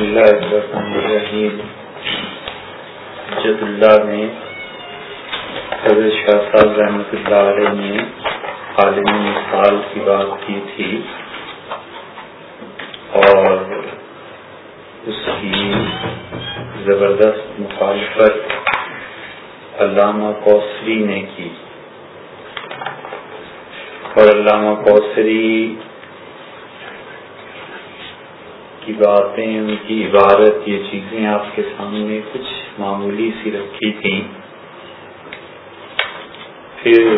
بسم اللہ الرحمن الرحیم جد اللہ حضرت شاہ صاحب رحمۃ اللہ علیہ نے مثال کی بات کی تھی اور اس کی زبردست مخالفت علامہ کوسری نے کی اور علامہ کوسری کی باتیں، ان کی عبارت یہ چیزیں آپ کے سامنے کچھ معمولی سی رکھی تھیں۔ پھر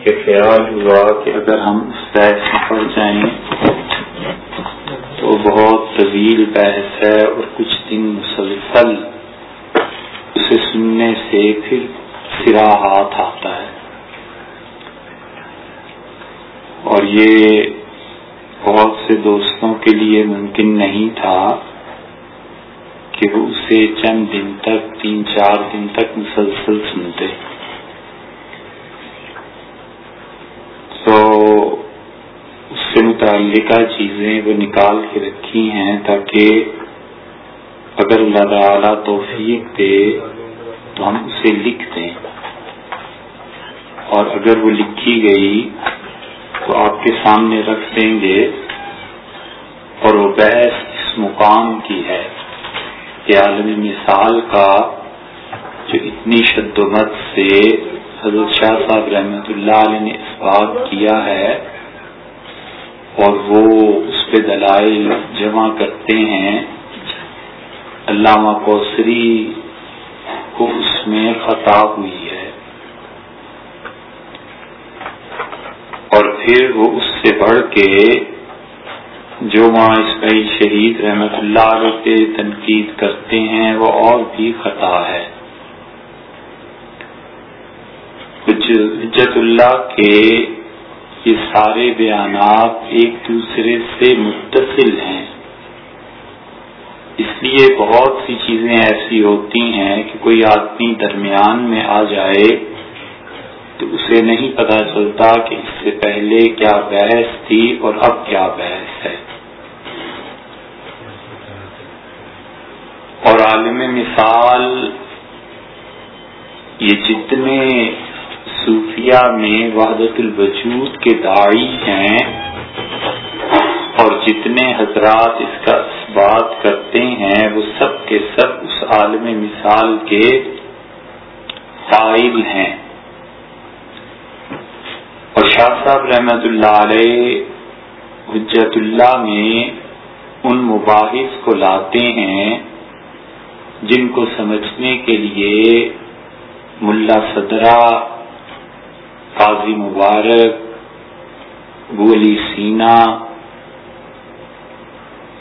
یہ خیال ہوا کہ اگر ہم اس بحث میں پڑ جائیں تو بہت طویل بحث ہے اور کچھ دن مسلسل اسے سننے سے پھر سرا ہاتھ آتا ہے۔ اور یہ بہت سے دوستوں کے لیے ممکن نہیں تھا کہ وہ اسے چند دن تک، تین، چار دن تک مسلسل سنتے۔ تو اس سے متعلقہ چیزیں وہ نکال کے رکھی ہیں تاکہ اگر اللہ تعالیٰ توفیق دے تو ہم اسے لکھ دیں۔ اور اگر وہ لکھی گئی تو آپ کے سامنے رکھ دیں گے۔ اور وہ بحث اس مقام کی ہے کہ عالم مثال کا جو اتنی شد و مت سے حضرت شاہ صاحب رحمۃ اللہ علیہ نے اس بات کیا ہے اور وہ اس پہ دلائل جمع کرتے ہیں، علامہ کوسری کو اس میں خطا ہوئی ہے۔ اور پھر وہ اس سے بڑھ کے جو ماں اسماعیل شہید رحمت اللہ علیہ پہ تنقید کرتے ہیں، وہ اور بھی خطا ہے۔ حجت اللہ کے یہ سارے بیانات ایک دوسرے سے متصل ہیں۔ اس لیے بہت سی چیزیں ایسی ہوتی ہیں کہ کوئی آدمی درمیان میں آ جائے تو اسے نہیں پتا چلتا کہ اس سے پہلے کیا بحث تھی اور اب کیا بحث ہے۔ اور عالم مثال، یہ جتنے صوفیہ میں وحدت الوجود کے داعی ہیں اور جتنے حضرات اس کا بات کرتے ہیں، وہ سب کے سب اس عالم مثال کے قائل ہیں۔ اور شاہ صاحب رحمت اللہ علیہ حجت اللہ میں ان مباحث کو لاتے ہیں جن کو سمجھنے کے لیے ملا صدرہ قاضی مبارک بولی سینا،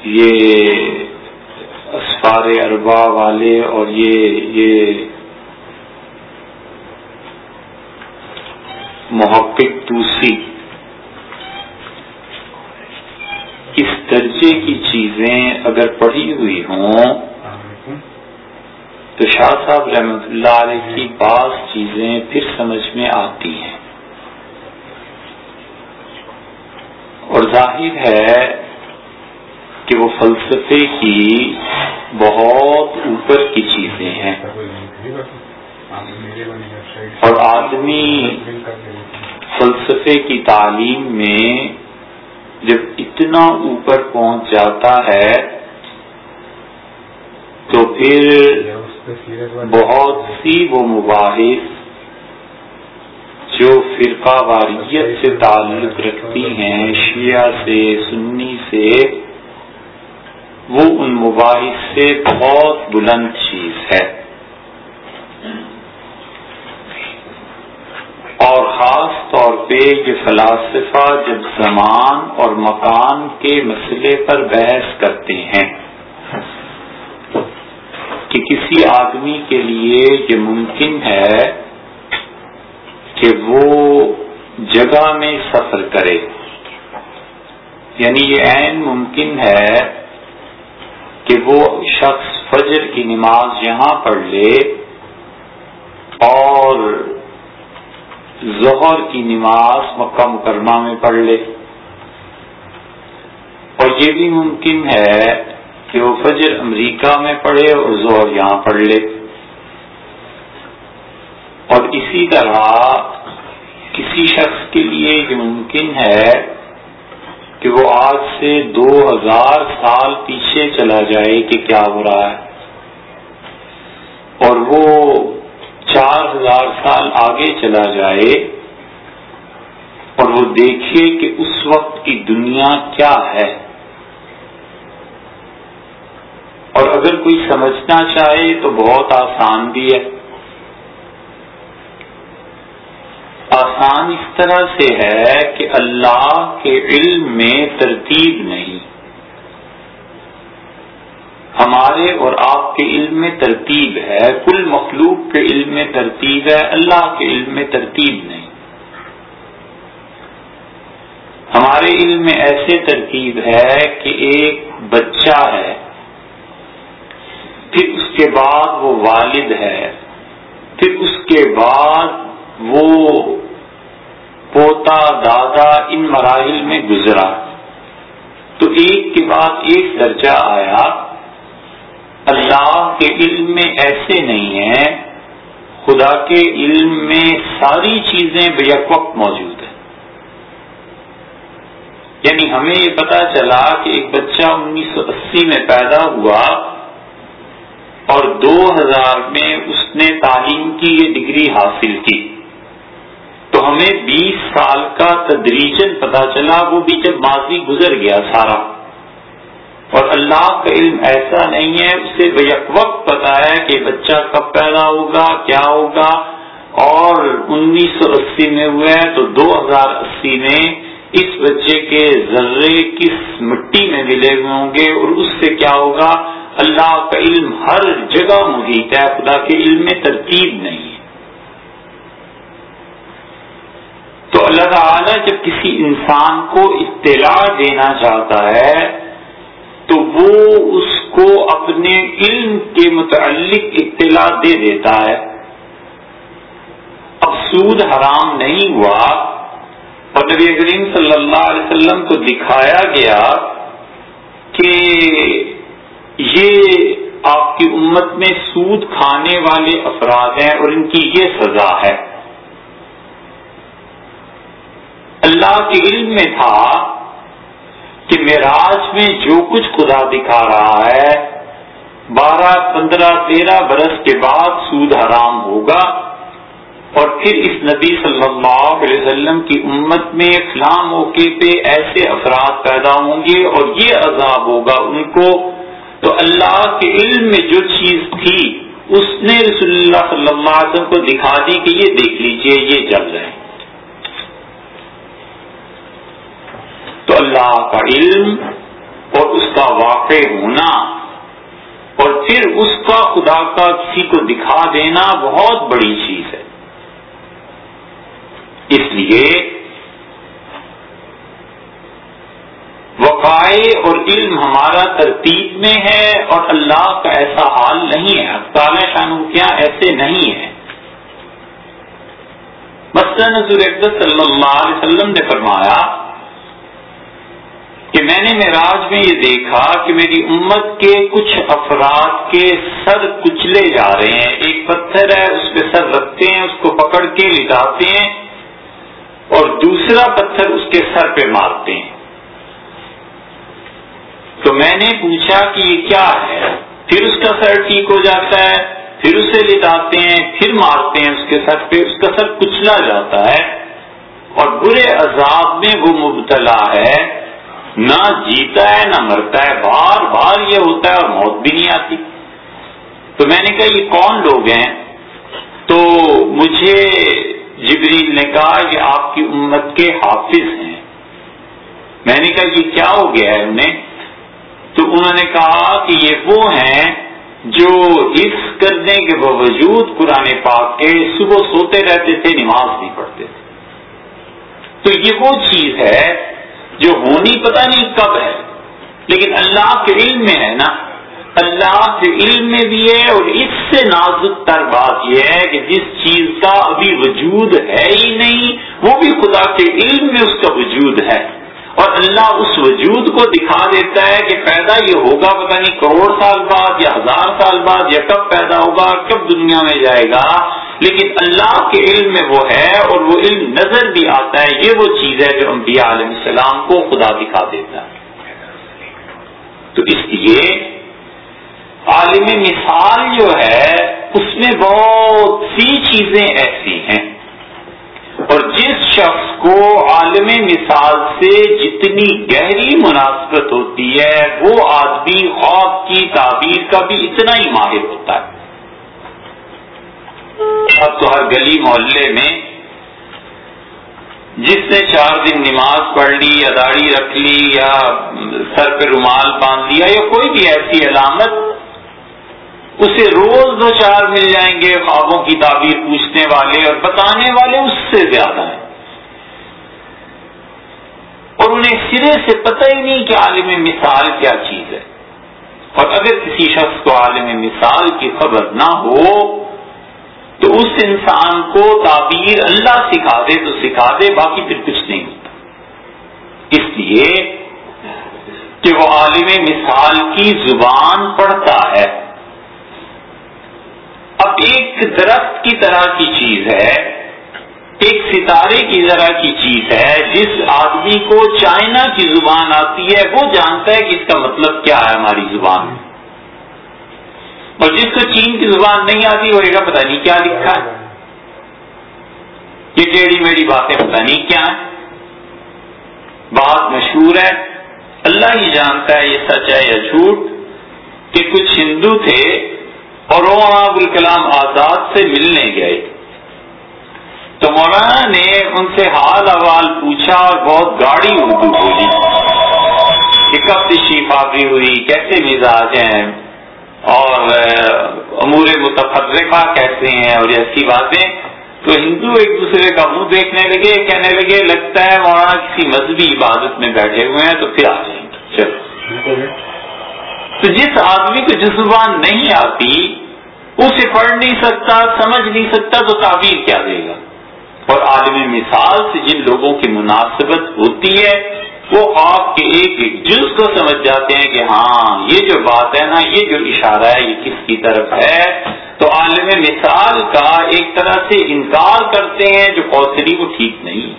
یہ اسفار اربا والے اور یہ یہ محقق توسی اس درجے کی چیزیں اگر پڑھی ہوئی ہوں تو شاہ صاحب رحمت اللہ علیہ کی بعض چیزیں پھر سمجھ میں آتی ہیں۔ اور ظاہر ہے کہ وہ فلسفے کی بہت اوپر کی چیزیں ہیں۔ اور آدمی فلسفے کی تعلیم میں جب اتنا اوپر پہنچ جاتا ہے تو پھر بہت سی وہ مباحث جو فرقہ واریت سے تعلق رکھتی ہیں، شیعہ سے، سنی سے، وہ ان مباحث سے بہت بلند چیز ہے۔ اور خاص طور پہ یہ فلاسفہ جب زمان اور مکان کے مسئلے پر بحث کرتے ہیں کہ کسی آدمی کے لیے یہ ممکن ہے کہ وہ جگہ میں سفر کرے۔ یعنی یہ عین ممکن ہے کہ وہ شخص فجر کی نماز یہاں پڑھ لے اور ظہر کی نماز مکہ مکرمہ میں پڑھ لے۔ اور اور یہ بھی ممکن ہے کہ وہ فجر امریکہ میں پڑھے اور زہر یہاں پڑھ لے۔ اور اسی طرح کسی شخص کے لیے یہ ممکن ہے کہ وہ آج سے دو ہزار سال پیچھے چلا جائے کہ کیا ہو رہا ہے۔ اور وہ چار ہزار سال آگے چلا جائے اور وہ دیکھے کہ اس وقت کی دنیا کیا ہے۔ اور اگر کوئی سمجھنا چاہے تو بہت آسان بھی ہے۔ آسان اس طرح سے ہے کہ اللہ کے علم میں ترتیب نہیں۔ ہمارے اور آپ کے علم میں ترتیب ہے، کل مخلوق کے علم میں ترتیب ہے، اللہ کے علم میں ترتیب نہیں۔ ہمارے علم میں ایسے ترتیب ہے کہ ایک بچہ ہے پھر اس کے بعد وہ والد ہے، پھر اس کے بعد وہ پوتا، دادا ان مراحل میں گزرا۔ تو ایک کے بعد ایک درجہ آیا، اللہ کے علم میں ایسے نہیں ہے، خدا کے علم میں ساری چیزیں بیک وقت موجود ہیں۔ یعنی ہمیں یہ پتا چلا کہ ایک بچہ انیس سو اسی میں پیدا ہوا اور دو ہزار میں اس نے تعلیم کی یہ ڈگری حاصل کی۔ تو ہمیں بیس سال کا تدریجن پتا چلا، وہ بھی جب ماضی گزر گیا سارا۔ اور اللہ کا علم ایسا نہیں ہے، اسے بیک وقت پتا ہے کہ بچہ کب پیدا ہوگا، کیا ہوگا۔ اور انیس سو اسی میں ہوئے، تو دو ہزار اسی میں اس بچے کے ذرے کس مٹی میں ملے ہوئے ہوں گے اور اس سے کیا ہوگا؟ اللہ کا علم ہر جگہ محیط ہے، خدا کے علم میں ترتیب نہیں ہے۔ تو اللہ تعالیٰ جب کسی انسان کو اطلاع دینا چاہتا ہے، تو وہ اس کو اپنے علم کے متعلق اطلاع دے دیتا ہے۔ اب سود حرام نہیں ہوا۔ اور نبی کریم صلی اللہ علیہ وسلم کو دکھایا گیا کہ یہ آپ کی امت میں سود کھانے والے افراد ہیں اور ان کی یہ سزا ہے۔ اللہ کے علم میں تھا کہ معراج میں جو کچھ خدا دکھا رہا ہے، بارہ، پندرہ، تیرہ برس کے بعد سود حرام ہوگا۔ اور پھر اس نبی صلی اللہ علیہ وسلم کی امت میں فلاں موقع پہ ایسے افراد پیدا ہوں گے اور یہ عذاب ہوگا ان کو۔ تو اللہ کے علم میں جو چیز تھی، اس نے رسول اللہ صلی اللہ علیہ وسلم کو دکھا دی کہ یہ دیکھ لیجیے، یہ جل رہے ہیں۔ تو اللہ کا علم اور اس کا واقع ہونا اور پھر اس کا خدا کا کسی کو دکھا دینا بہت بڑی چیز ہے۔ اس لیے وقائے اور علم ہمارا ترتیب میں ہے اور اللہ کا ایسا حال نہیں ہے۔ تعالی شان کیا ایسے نہیں ہے۔ مثلاً حضور صلی اللہ علیہ وسلم نے فرمایا کہ میں نے معراج میں یہ دیکھا کہ میری امت کے کچھ افراد کے سر کچلے جا رہے ہیں۔ ایک پتھر ہے، اس پہ سر رکھتے ہیں، اس کو پکڑ کے لٹاتے ہیں۔ اور دوسرا پتھر اس کے سر پہ مارتے ہیں۔ تو میں نے پوچھا کہ یہ کیا ہے؟ پھر اس کا سر ٹھیک ہو جاتا ہے، پھر اسے لٹاتے ہیں، پھر مارتے ہیں اس کے سر پہ، اس کا سر کچلا جاتا ہے۔ اور برے عذاب میں وہ مبتلا ہے۔ نہ جیتا ہے، نہ مرتا ہے۔ بار بار یہ ہوتا ہے اور موت بھی نہیں آتی۔ تو میں نے کہا، یہ کون لوگ ہیں؟ تو مجھے جبریل نے کہا کہ آپ کی امت کے حافظ ہیں۔ میں نے کہا یہ کیا ہو گیا ہے انہیں تو انہوں نے کہا کہ یہ وہ ہیں جو اس کرنے کے باوجود قرآن پاک کے صبح سوتے رہتے تھے، نماز نہیں پڑھتے تھے۔ تو یہ وہ چیز ہے جو ہونی پتہ نہیں کب ہے، لیکن اللہ کے علم میں ہے نا۔ اللہ کے علم میں بھی ہے اور اس سے نازک تر بات یہ ہے کہ جس چیز کا ابھی وجود ہے ہی نہیں، وہ بھی خدا کے علم میں اس کا وجود ہے۔ اور اللہ اس وجود کو دکھا دیتا ہے کہ پیدا یہ ہوگا پتہ نہیں کروڑ سال بعد یا ہزار سال بعد یا کب پیدا ہوگا، کب دنیا میں جائے گا۔ لیکن اللہ کے علم میں وہ ہے اور وہ علم نظر بھی آتا ہے۔ یہ وہ چیز ہے جو انبیاء علیہ السلام کو خدا دکھا دیتا ہے۔ تو اس لیے عالم مثال جو ہے، اس میں بہت سی چیزیں ایسی ہیں۔ اور جس شخص کو عالم مثال سے جتنی گہری مناسبت ہوتی ہے، وہ آدمی خواب کی تعبیر کا بھی اتنا ہی ماہر ہوتا ہے۔ اب تو ہر گلی محلے میں جس نے چار دن نماز پڑھ لی یا داڑھی رکھ لی یا سر پہ رومال باندھ لیا یا کوئی بھی ایسی علامت اسے روز دو چار مل جائیں گے، خوابوں کی تعبیر پوچھنے والے اور بتانے والے اس سے زیادہ ہیں۔ اور انہیں سرے سے پتہ ہی نہیں کہ عالم مثال کیا چیز ہے۔ اور اگر کسی شخص کو عالم مثال کی خبر نہ ہو، تو اس انسان کو تعبیر اللہ سکھا دے تو سکھا دے، باقی پھر کچھ نہیں ہوتا۔ اس لیے کہ وہ عالم مثال کی زبان پڑھتا ہے۔ اب ایک درخت کی طرح کی چیز ہے، ایک ستارے کی طرح کی چیز ہے، جس آدمی کو چائنا کی زبان آتی ہے، وہ جانتا ہے کہ اس کا مطلب کیا ہے ہماری زبان میں۔ اور جس کو چین کی زبان نہیں آتی، وہ گا پتہ نہیں کیا لکھا ہے۔ یہ ٹیڑھی میڑھی باتیں پتہ نہیں کیا ہیں۔ بات مشہور ہے۔ اللہ ہی جانتا ہے یہ سچ ہے یا جھوٹ کہ کچھ ہندو تھے اور مولانا ابوالکلام آزاد سے ملنے گئے۔ تو مولانا نے ان سے حال احوال پوچھا اور بہت گاڑی اردو بولی کہ کب تشریف آبی ہوئی، کیسے مزاج ہیں اور امور متفرقہ کیسے ہیں اور ایسی باتیں۔ تو ہندو ایک دوسرے کا منہ دیکھنے لگے، کہنے لگے، لگتا ہے مولانا کسی مذہبی عبادت میں بیٹھے ہوئے ہیں تو پھر آ جائیں۔ گے چلو تو جس آدمی کو جس زبان نہیں آتی، اسے پڑھ نہیں سکتا، سمجھ نہیں سکتا، تو تعبیر کیا دے گا؟ اور عالم مثال سے جن لوگوں کی مناسبت ہوتی ہے، وہ آپ کے ایک ایک جز کو سمجھ جاتے ہیں کہ ہاں یہ جو بات ہے نا، یہ جو اشارہ ہے، یہ کس کی طرف ہے؟ تو عالم مثال کا ایک طرح سے انکار کرتے ہیں جو کوثری وہ ٹھیک نہیں۔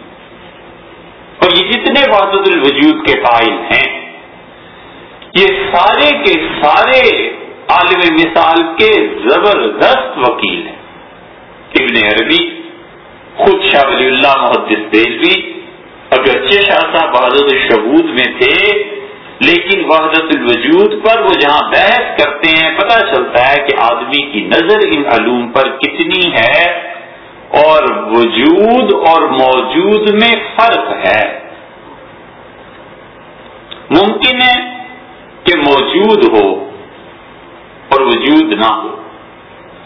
اور یہ جتنے وحدت الوجود کے قائل ہیں یہ سارے کے سارے عالم مثال کے زبردست وکیل ہیں۔ ابن عربی، خود شاہ ولی اللہ محدث دہلوی اگرچہ شاہ صاحب بہادر الشبود میں تھے، لیکن وحدت الوجود پر وہ جہاں بحث کرتے ہیں، پتہ چلتا ہے کہ آدمی کی نظر ان علوم پر کتنی ہے اور وجود اور موجود میں فرق ہے۔ ممکن ہے کہ موجود ہو اور وجود نہ ہو۔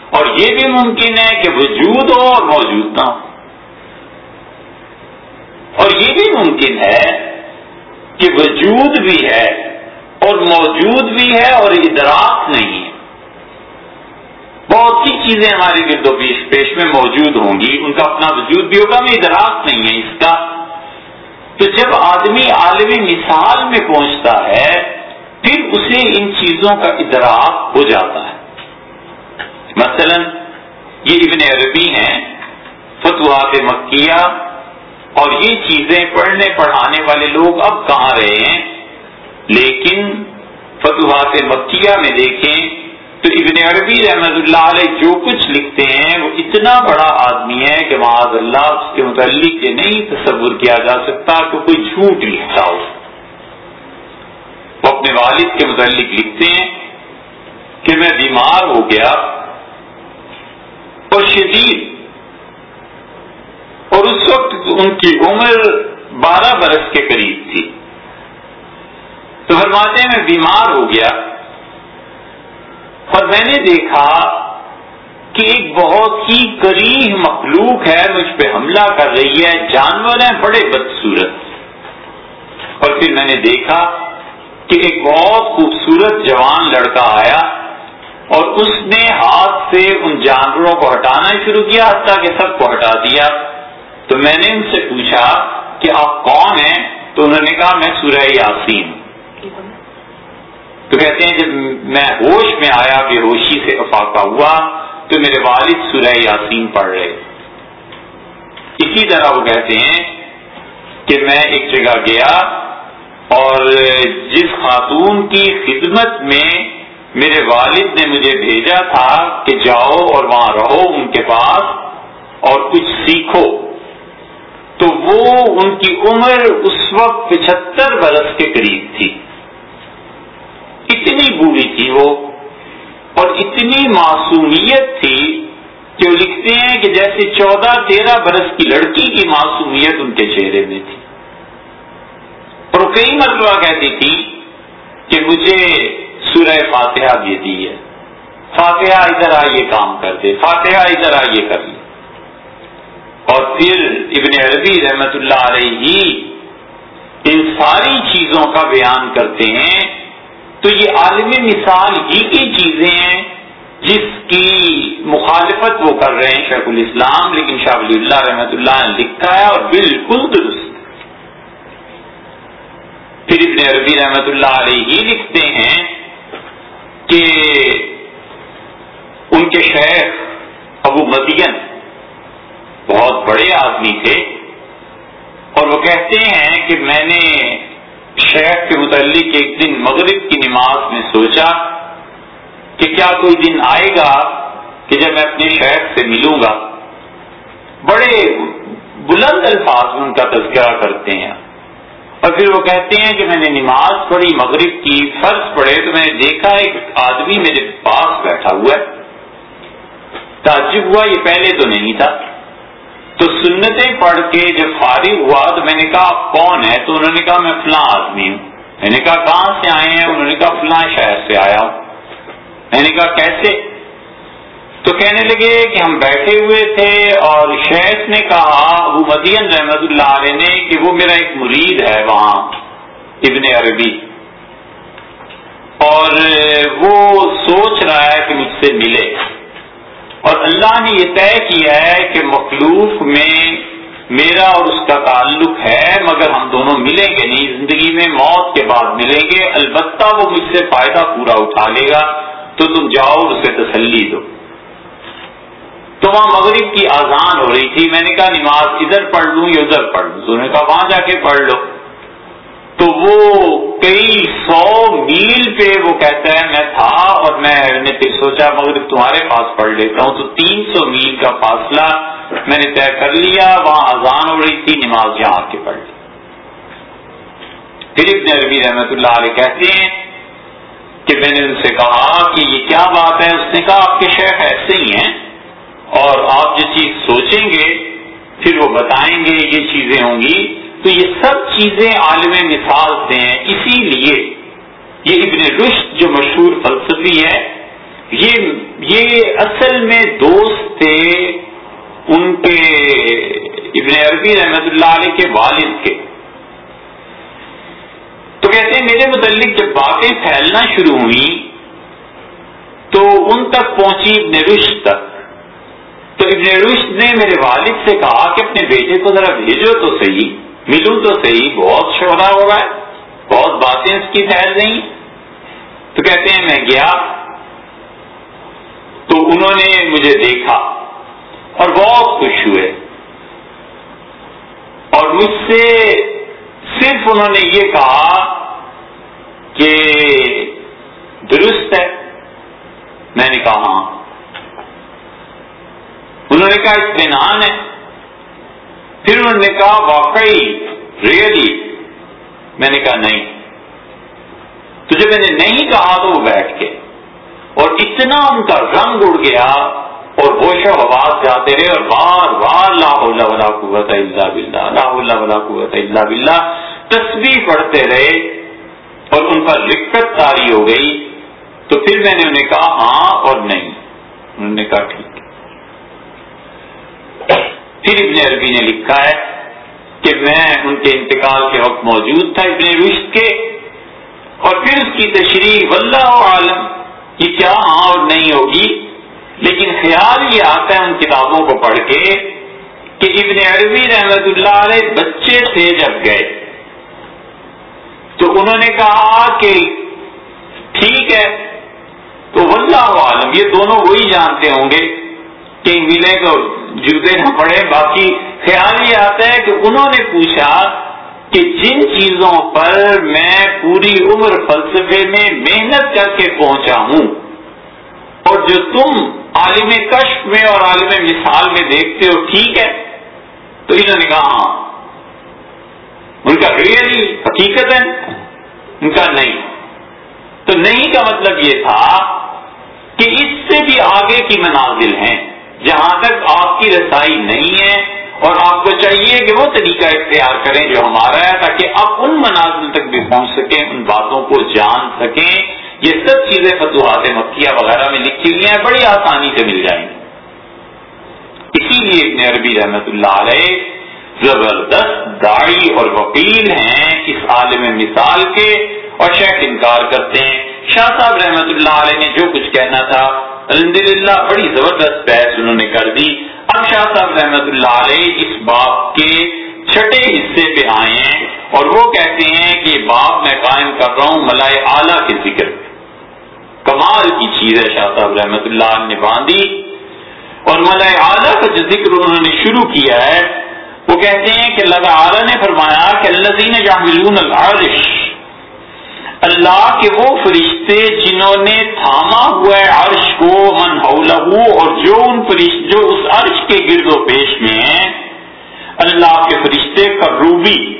اور یہ بھی ممکن ہے کہ وجود ہو اور موجود نہ ہو۔ اور یہ بھی ممکن ہے کہ وجود بھی ہے اور موجود بھی ہے اور ادراک نہیں ہے۔ بہت سی چیزیں ہمارے گرد و پیش پیش میں موجود ہوں گی۔ ان کا اپنا وجود بھی ہوگا میں ادراک نہیں ہے اس کا۔ تو جب آدمی عالمی مثال میں پہنچتا ہے پھر اسے ان چیزوں کا ادراک ہو جاتا ہے۔ مثلا یہ ابن عربی ہیں فتوحات مکیہ، اور یہ چیزیں پڑھنے پڑھانے والے لوگ اب کہاں رہے ہیں؟ لیکن فتوحات مکیہ میں دیکھیں تو ابن عربی رحمت اللہ علیہ جو کچھ لکھتے ہیں، وہ اتنا بڑا آدمی ہے کہ معاذ اللہ اس کے متعلق یہ نہیں تصور کیا جا سکتا کہ کوئی جھوٹ لکھتا ہو۔ وہ اپنے والد کے متعلق لکھتے ہیں کہ میں بیمار ہو گیا اور شدید اور اس وقت ان کی عمر بارہ برس کے قریب تھی۔ تو فرماتے میں بیمار ہو گیا اور میں نے دیکھا کہ ایک بہت ہی قریب مخلوق ہے، مجھ پہ حملہ کر رہی ہے، جانور ہیں، بڑے بدسورت اور پھر میں نے دیکھا کہ ایک بہت خوبصورت جوان لڑکا آیا اور اس نے ہاتھ سے ان جانوروں کو ہٹانا شروع کیا، حتیٰ کہ سب کو ہٹا دیا۔ تو میں نے ان سے پوچھا کہ آپ کون ہیں؟ تو انہوں نے کہا، میں سورہ یاسین۔ تو کہتے ہیں، جب میں ہوش میں آیا، بے ہوشی سے افاقہ ہوا، تو میرے والد سورہ یاسین پڑھ رہے۔ اسی طرح وہ کہتے ہیں کہ میں ایک جگہ گیا اور جس خاتون کی خدمت میں میرے والد نے مجھے بھیجا تھا کہ جاؤ اور وہاں رہو ان کے پاس اور کچھ سیکھو، تو وہ ان کی عمر اس وقت پچہتر برس کے قریب تھی۔ اتنی بوڑھی تھی وہ اور اتنی معصومیت تھی کہ وہ لکھتے ہیں کہ جیسے چودہ تیرہ برس کی لڑکی کی معصومیت ان کے چہرے میں تھی۔ اور وہ کئی مرتبہ کہتی تھی کہ مجھے سورہ فاتحہ بھی دی ہے۔ فاتحہ ادھر آئیے کام کر دے فاتحہ ادھر آئیے کر لے اور پھر ابن عربی رحمت اللہ علیہ ان ساری چیزوں کا بیان کرتے ہیں۔ تو یہ عالمی مثال ہی کی چیزیں ہیں جس کی مخالفت وہ کر رہے ہیں شیخ الاسلام، لیکن شاہ ولی اللہ رحمت اللہ نے لکھا ہے اور بالکل درست۔ پھر ابن عربی رحمت اللہ علیہ ہی لکھتے ہیں کہ ان کے شیخ ابو مدین بہت بڑے آدمی تھے اور وہ کہتے ہیں کہ میں نے شیخ کے متعلق ایک دن مغرب کی نماز میں سوچا کہ کیا کوئی دن آئے گا کہ جب میں اپنے شیخ سے ملوں گا۔ بڑے بلند الفاظ ان کا تذکرہ کرتے ہیں۔ اور پھر وہ کہتے ہیں کہ میں نے نماز پڑھی، مغرب کی فرض پڑھے تو میں نے دیکھا ایک آدمی میرے پاس بیٹھا ہوا ہے۔ تعجب ہوا، یہ پہلے تو نہیں تھا۔ تو سنتیں پڑھ کے جب فارغ ہوا تو میں نے کہا، آپ کون ہے تو انہوں نے کہا، میں فلاں آدمی ہوں۔ میں نے کہا، کہاں سے آئے ہیں؟ انہوں نے کہا، فلاں شہر سے آیا ہوں۔ میں نے کہا، کیسے؟ تو کہنے لگے کہ ہم بیٹھے ہوئے تھے اور شیخ نے کہا، ابو مدین رحمت اللہ علیہ نے کہ وہ میرا ایک مرید ہے وہاں، ابن عربی۔ اور وہ سوچ رہا ہے کہ مجھ سے ملے۔ اور اللہ نے یہ طے کیا ہے کہ مخلوق میں میرا اور اس کا تعلق ہے، مگر ہم دونوں ملیں گے نہیں۔ زندگی میں موت کے بعد ملیں گے، البتہ وہ مجھ سے فائدہ پورا اٹھا لے گا۔ تو تم جاؤ اسے تسلی دو۔ تو وہاں مغرب کی آزان ہو رہی تھی، میں نے کہا، نماز ادھر پڑھ لوں یا ادھر پڑھ لوں؟ تو نے کہا، وہاں جا کے پڑھ لو۔ تو وہ کئی سو میل پہ وہ کہتا ہے، میں تھا اور میں نے پھر سوچا مگر تمہارے پاس پڑھ لیتا ہوں۔ تو تین سو میل کا فاصلہ میں نے طے کر لیا، وہاں اذان ہو رہی تھی، نماز یہاں آ کے پڑھ لی۔ پھر ابن عربی رحمت اللہ علیہ کہتے ہیں کہ میں نے ان سے کہا کہ یہ کیا بات ہے؟ اس نے کہا، آپ کے شیخ ایسے ہی ہیں اور آپ جو چیز سوچیں گے، پھر وہ بتائیں گے یہ چیزیں ہوں گی۔ تو یہ سب چیزیں عالم مثال سے ہیں، اسی لیے یہ ابن رشد جو مشہور فلسفی ہے، یہ یہ اصل میں دوست تھے ان کے ابن عربی رحمت اللہ علیہ کے والد کے۔ تو کہتے ہیں، میرے متعلق جب باتیں پھیلنا شروع ہوئی تو ان تک پہنچی ابن رشد تک۔ تو ابن رشد نے میرے والد سے کہا کہ اپنے بیٹے کو ذرا بھیجو تو صحیح، ملوں تو صحیح، بہت شہرا ہو رہا ہے بہت باتیں اس کی پھیل رہی تو کہتے ہیں، میں گیا۔ تو انہوں نے مجھے دیکھا اور بہت خوش ہوئے۔ اور مجھ سے صرف انہوں نے یہ کہا کہ درست ہے۔ میں نے کہا ہاں۔ انہوں نے کہا اطمینان ہے۔ پھر انہوں نے کہا واقعی ریئلی میں نے کہا نہیں۔ تو جب میں نے نہیں کہا تو وہ بیٹھ کے۔ اور اتنا ان کا رنگ اڑ گیا اور ہوشا آواز جاتے رہے اور بار بار لاہ ولا قوت اللہ بلّہ لاہ ولا قوت اللہ بلّہ تصویر پڑھتے رہے اور ان پر رکت تاری ہو گئی۔ تو پھر میں نے انہیں کہا ہاں اور نہیں۔ انہوں نے کہا ٹھیک۔ پھر ابن عربی نے لکھا ہے کہ میں ان کے انتقال کے وقت موجود تھا ابن رشد کے، اور پھر اس کی تشریح، واللہ عالم یہ کیا ہاں اور نہیں ہوگی۔ لیکن خیال یہ آتا ہے ان کتابوں کو پڑھ کے کہ ابن عربی رحمت اللہ علیہ بچے تھے جب گئے۔ تو انہوں نے کہا کہ ٹھیک ہے، تو واللہ عالم یہ دونوں وہی جانتے ہوں گے کہ ملے تو جوتے نہ پڑے باقی خیال یہ آتا ہے کہ انہوں نے پوچھا کہ جن چیزوں پر میں پوری عمر فلسفے میں محنت کر کے پہنچا ہوں اور جو تم عالم کشف میں اور عالم مثال میں دیکھتے ہو، ٹھیک ہے؟ تو انہوں نے کہا ہاں۔ ان کا ریئلی حقیقت ہے؟ ان کا نہیں۔ تو نہیں کا مطلب یہ تھا کہ اس سے بھی آگے کی منازل ہیں۔ جہاں تک آپ کی رسائی نہیں ہے اور آپ کو چاہیے کہ وہ طریقہ اختیار کریں جو ہمارا ہے، تاکہ آپ ان منازل تک بھی پہنچ سکیں، ان باتوں کو جان سکیں۔ یہ سب چیزیں فتوحات مکیہ وغیرہ میں لکھی ہوئی ہیں، بڑی آسانی سے مل جائیں گی۔ اسی لیے ابن عربی رحمت اللہ علیہ زبردست داڑھی اور وکیل ہیں اس عالم مثال کے اور شیخ انکار کرتے ہیں۔ شاہ صاحب رحمت اللہ علیہ نے جو کچھ کہنا تھا الحمد بڑی زبردست بحث انہوں نے کر دی۔ اب شاہ صاحب رحمت اللہ علیہ اس باپ کے چھٹے حصے پہ آئے ہیں اور وہ کہتے ہیں کہ باپ میں قائم کر رہا ہوں ملائے اعلیٰ کے ذکر کمال کی چیز ہے شاہ صاحب رحمت اللہ نے باندھی۔ اور ملائے اعلیٰ کا جو ذکر انہوں نے شروع کیا ہے، وہ کہتے ہیں کہ اللہ اعلیٰ نے فرمایا کہ اللہ جاملون العرش۔ اللہ کے وہ فرشتے جنہوں نے تھاما ہوا ہے عرش کو، من ہو اور جو ان فرشت جو اس عرش کے گرد و پیش میں ہیں اللہ کے فرشتے کا روبی۔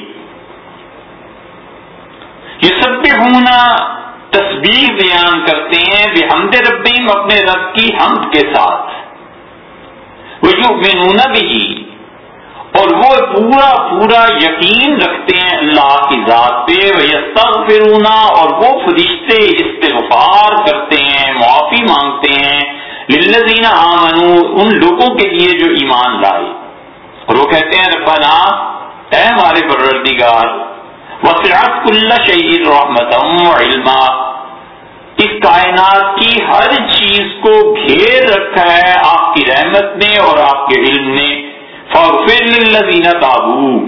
یہ سب پہ ہونا تصویر بیان کرتے ہیں بے حمد ربیم اپنے رب کی حمد کے ساتھ۔ وہ جو بینونا بھی اور وہ پورا پورا یقین رکھتے ہیں اللہ کی ذات پہ وہ اور وہ فرشتے استغفار کرتے ہیں، معافی مانگتے ہیں۔ للذین آمنو ان لوگوں کے لیے جو ایمان لائے۔ اور وہ کہتے ہیں، ربنا، اے ہمارے پروردگار، وسعت کل شہید رحمتم علما اس کائنات کی ہر چیز کو گھیر رکھا ہے، آپ کی رحمت نے اور آپ کے علم نے۔ تابو۔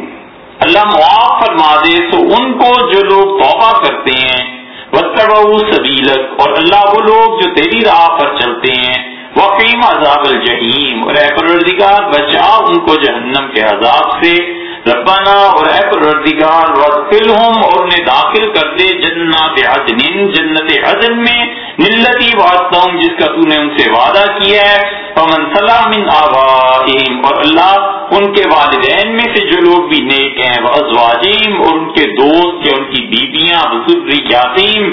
اللہ معاف فرما دے تو ان کو جو لوگ توبہ کرتے ہیں سبیلک، اور اللہ وہ لوگ جو تیری راہ پر چلتے ہیں۔ وقیم عذاب الجحیم۔ اور اے پروردگار، بچا ان کو جہنم کے عذاب سے۔ ربنا اور اے پروردگار وادخلہم اور انہیں داخل کر دے جنات عدن، جنت عدن میں نلتی وعدتہم، جس کا تو نے ان سے وعدہ کیا ہے۔ فمن صلاح من آبائیم اور اللہ ان کے والدین میں سے جو لوگ بھی نیک ہیں وازواجیم اور ان کے دوست یا ان کی بیبیاں وزریاتیم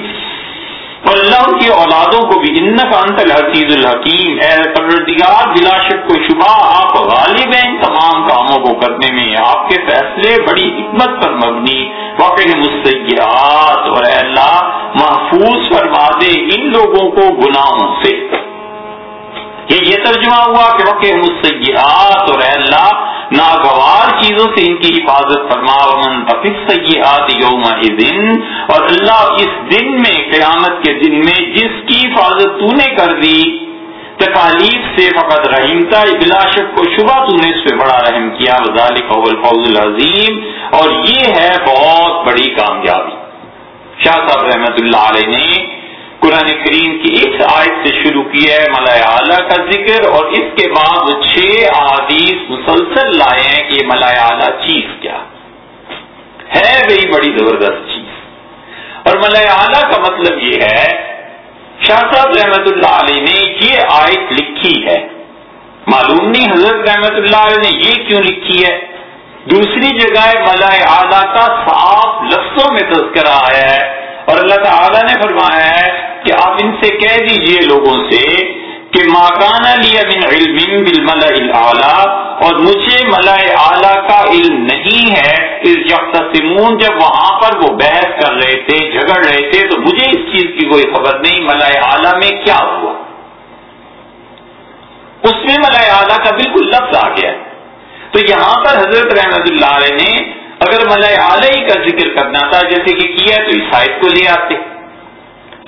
اور اللہ کی اولادوں کو بھی ان کا انت الحقیز الحکیم۔ اے پروردگار، بلا شک کو شبہ، آپ غالب ہیں تمام کاموں کو کرنے میں۔ آپ کے فیصلے بڑی حکمت پر مبنی۔ واقع مستیات اور اے اللہ، محفوظ فرما دے ان لوگوں کو گناہوں سے۔ یہ یہ ترجمہ ہوا کہ وقع مسیحات اور اے اللہ، ناگوار چیزوں سے ان کی حفاظت فرما من سیاحت یوم دن اور اللہ اس دن میں، قیامت کے دن میں جس کی حفاظت تو نے کر دی، تکالیف سے فقط رحمتا بلا شک کو شبہ تو نے اس پہ بڑا رحم کیا وزالک الفوز العظیم، اور یہ ہے بہت بڑی کامیابی۔ شاہ صاحب رحمت اللہ علیہ نے قرآن کریم کی اس آیت سے شروع کیا ہے ملائے اعلیٰ کا ذکر، اور اس کے بعد چھ احادیث مسلسل لائے ہیں کہ یہ ملائے اعلیٰ چیز کیا ہے۔ وہی بڑی زبردست چیز۔ اور ملائے اعلیٰ کا مطلب یہ ہے، شاہ صاحب رحمت اللہ علیہ نے یہ آیت لکھی ہے۔ معلوم نہیں حضرت رحمت اللہ علیہ نے یہ کیوں لکھی ہے؟ دوسری جگہ ملائے اعلیٰ کا صاف لفظوں میں تذکرہ آیا ہے۔ اور اللہ تعالیٰ نے فرمایا ہے کہ آپ ان سے کہہ دیجیے لوگوں سے کہ ماکانہ لیا من علم بالملا اور مجھے ملائے اعلیٰ کا علم نہیں ہے اس یکسمون جب وہاں پر وہ بحث کر رہے تھے، جھگڑ رہے تھے، تو مجھے اس چیز کی کوئی خبر نہیں ملائے اعلیٰ میں کیا ہوا؟ اس میں ملائے اعلیٰ کا بالکل لفظ آ گیا۔ تو یہاں پر حضرت رحمت اللہ علیہ نے اگر ملائے اعلی کا ذکر کرنا تھا، جیسے کہ کیا تو عیسائیت کو لے آتے۔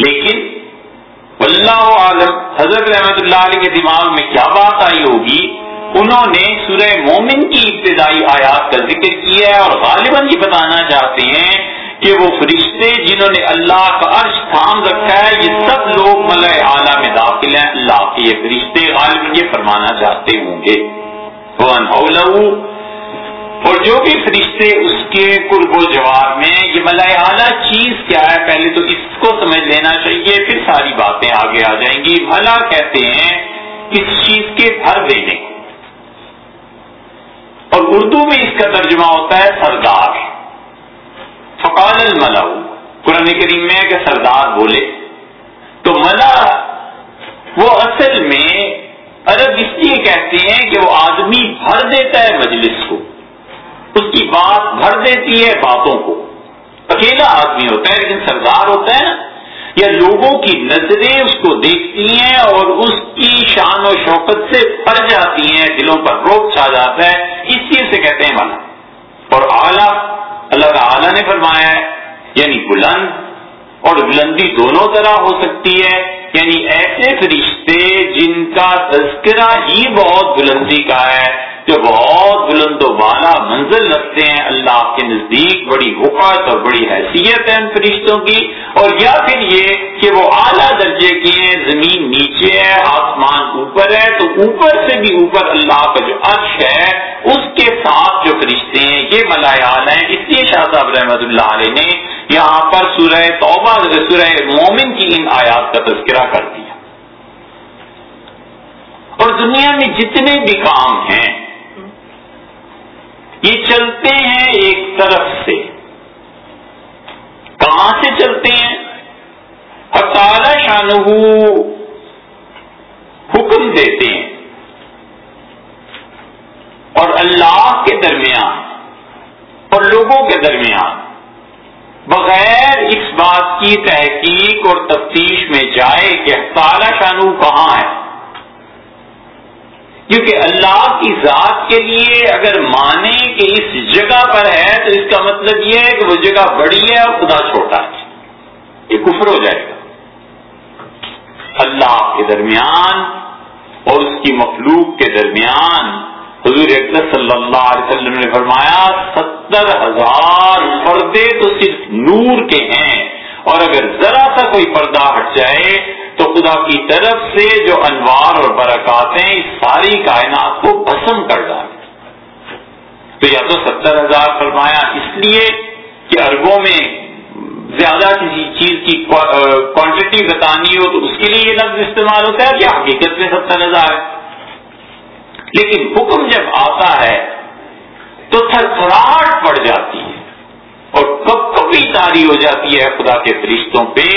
لیکن اللہ عالم، حضرت رحمت اللہ علیہ کے دماغ میں کیا بات آئی ہوگی؟ انہوں نے سورہ مومن کی ابتدائی آیات کا ذکر کیا ہے اور غالباً یہ بتانا چاہتے ہیں کہ وہ فرشتے جنہوں نے اللہ کا عرش تھام رکھا ہے، یہ سب لوگ ملئے اعلیٰ میں داخل ہیں۔ اللہ کے یہ فرشتے غالب یہ فرمانا چاہتے ہوں گے۔ اور جو بھی فرشتے اس کے قرب و جواب میں یہ ملائے اعلیٰ چیز کیا ہے؟ پہلے تو اس کو سمجھ لینا چاہیے، پھر ساری باتیں آگے آ جائیں گی۔ ملا کہتے ہیں اس چیز کے بھر دینے۔ کو اور اردو میں اس کا ترجمہ ہوتا ہے سردار۔ فقال الملا قرآن کریم میں کہ سردار بولے۔ تو ملا وہ اصل میں عرب اس لیے کہتے ہیں کہ وہ آدمی بھر دیتا ہے مجلس کو۔ اس کی بات بھر دیتی ہے باتوں کو۔ اکیلا آدمی ہوتا ہے، لیکن سردار ہوتا ہے نا۔ یا لوگوں کی نظریں اس کو دیکھتی ہیں اور اس کی شان و شوقت سے پڑ جاتی ہیں، دلوں پر روک چھا جاتا ہے۔ اس چیز سے کہتے ہیں مانا اور اعلیٰ، اللہ تعالیٰ نے فرمایا ہے یعنی بلند اور بلندی دونوں طرح ہو سکتی ہے۔ یعنی ایسے فرشتے جن کا تذکرہ ہی بہت بلندی کا ہے، جو بہت بلند و بالا منزل رکھتے ہیں اللہ کے نزدیک، بڑی حکت اور بڑی حیثیت ہے ان فرشتوں کی۔ اور یا پھر یہ کہ وہ اعلیٰ درجے کی ہیں، زمین نیچے ہے، آسمان اوپر ہے، تو اوپر سے بھی اوپر اللہ کا جو عرش ہے، اس کے ساتھ جو فرشتے ہیں، یہ ملایال ہیں۔ اس لیے شاہ صاحب رحمت اللہ علیہ نے یہاں پر سورہ توبہ، سورہ مومن کی ان آیات کا تذکرہ کر دیا۔ اور دنیا میں جتنے بھی کام ہیں یہ چلتے ہیں ایک طرف سے۔ کہاں سے چلتے ہیں؟ اکالا شانہ حکم دیتے ہیں۔ اور اللہ کے درمیان اور لوگوں کے درمیان۔ بغیر اس بات کی تحقیق اور تفتیش میں جائے کہ تالا شانو کہاں ہے۔ کیونکہ اللہ کی ذات کے لیے اگر مانے کہ اس جگہ پر ہے تو اس کا مطلب یہ ہے کہ وہ جگہ بڑی ہے اور خدا چھوٹا ہے۔ یہ کفر ہو جائے گا۔ اللہ کے درمیان اور اس کی مخلوق کے درمیان حضور اقدس صلی اللہ علیہ وسلم نے فرمایا، ستر ہزار پردے تو صرف نور کے ہیں۔ اور اگر ذرا سا کوئی پردہ ہٹ جائے تو خدا کی طرف سے جو انوار اور برکات ہیں اس ساری کائنات کو پسند کر ڈالے تو یا تو ستر ہزار فرمایا اس لیے کہ اربوں میں زیادہ کسی چیز کی کوانٹٹی بتانی ہو تو اس کے لیے یہ لفظ استعمال ہوتا ہے کہ حقیقت میں ستر ہزار ہے۔ لیکن حکم جب آتا ہے تو تھر تھراہٹ پڑ جاتی ہے۔ اور کب کبھی تاری ہو جاتی ہے خدا کے فرشتوں پہ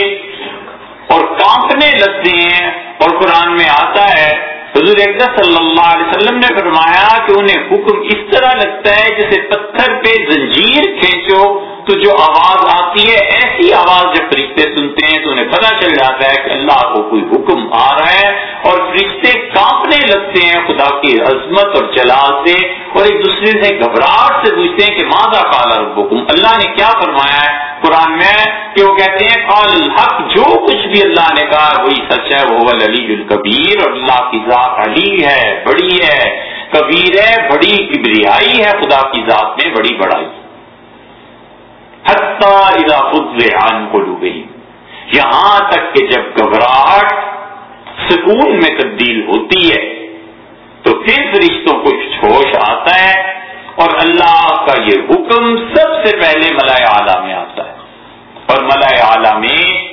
اور کانپنے لگتے ہیں اور قرآن میں آتا ہے، حضور صلی اللہ علیہ وسلم نے فرمایا کہ انہیں حکم اس طرح لگتا ہے جیسے پتھر پہ زنجیر کھینچو، تو جو آواز آتی ہے، ایسی آواز جب فرشتے سنتے ہیں تو انہیں پتہ چل جاتا ہے کہ اللہ کو کوئی حکم آ رہا ہے۔ کانپنے لگتے ہیں، خدا کی عظمت اور جلال سے، اور ایک دوسرے سے گھبراہٹ سے پوچھتے ہیں کہ ماضا کالا حکم اللہ نے کیا فرمایا ہے؟ قرآن میں کہ وہ کہتے ہیں، قال الحق، جو کچھ بھی اللہ نے کہا، وہی سچ ہے وہ علی الکبیر، اور اللہ کی ذات علی ہے، بڑی ہے، کبیر ہے، بڑی ابریائی ہے، خدا کی ذات میں بڑی بڑائی۔ اذا عن کو یہاں تک کہ جب گھبراہٹ سکون میں تبدیل ہوتی ہے، تو پھر فرشتوں کو ہوش آتا ہے اور اللہ کا یہ حکم سب سے پہلے ملائے اعلیٰ میں آتا ہے۔ اور ملائے اعلیٰ میں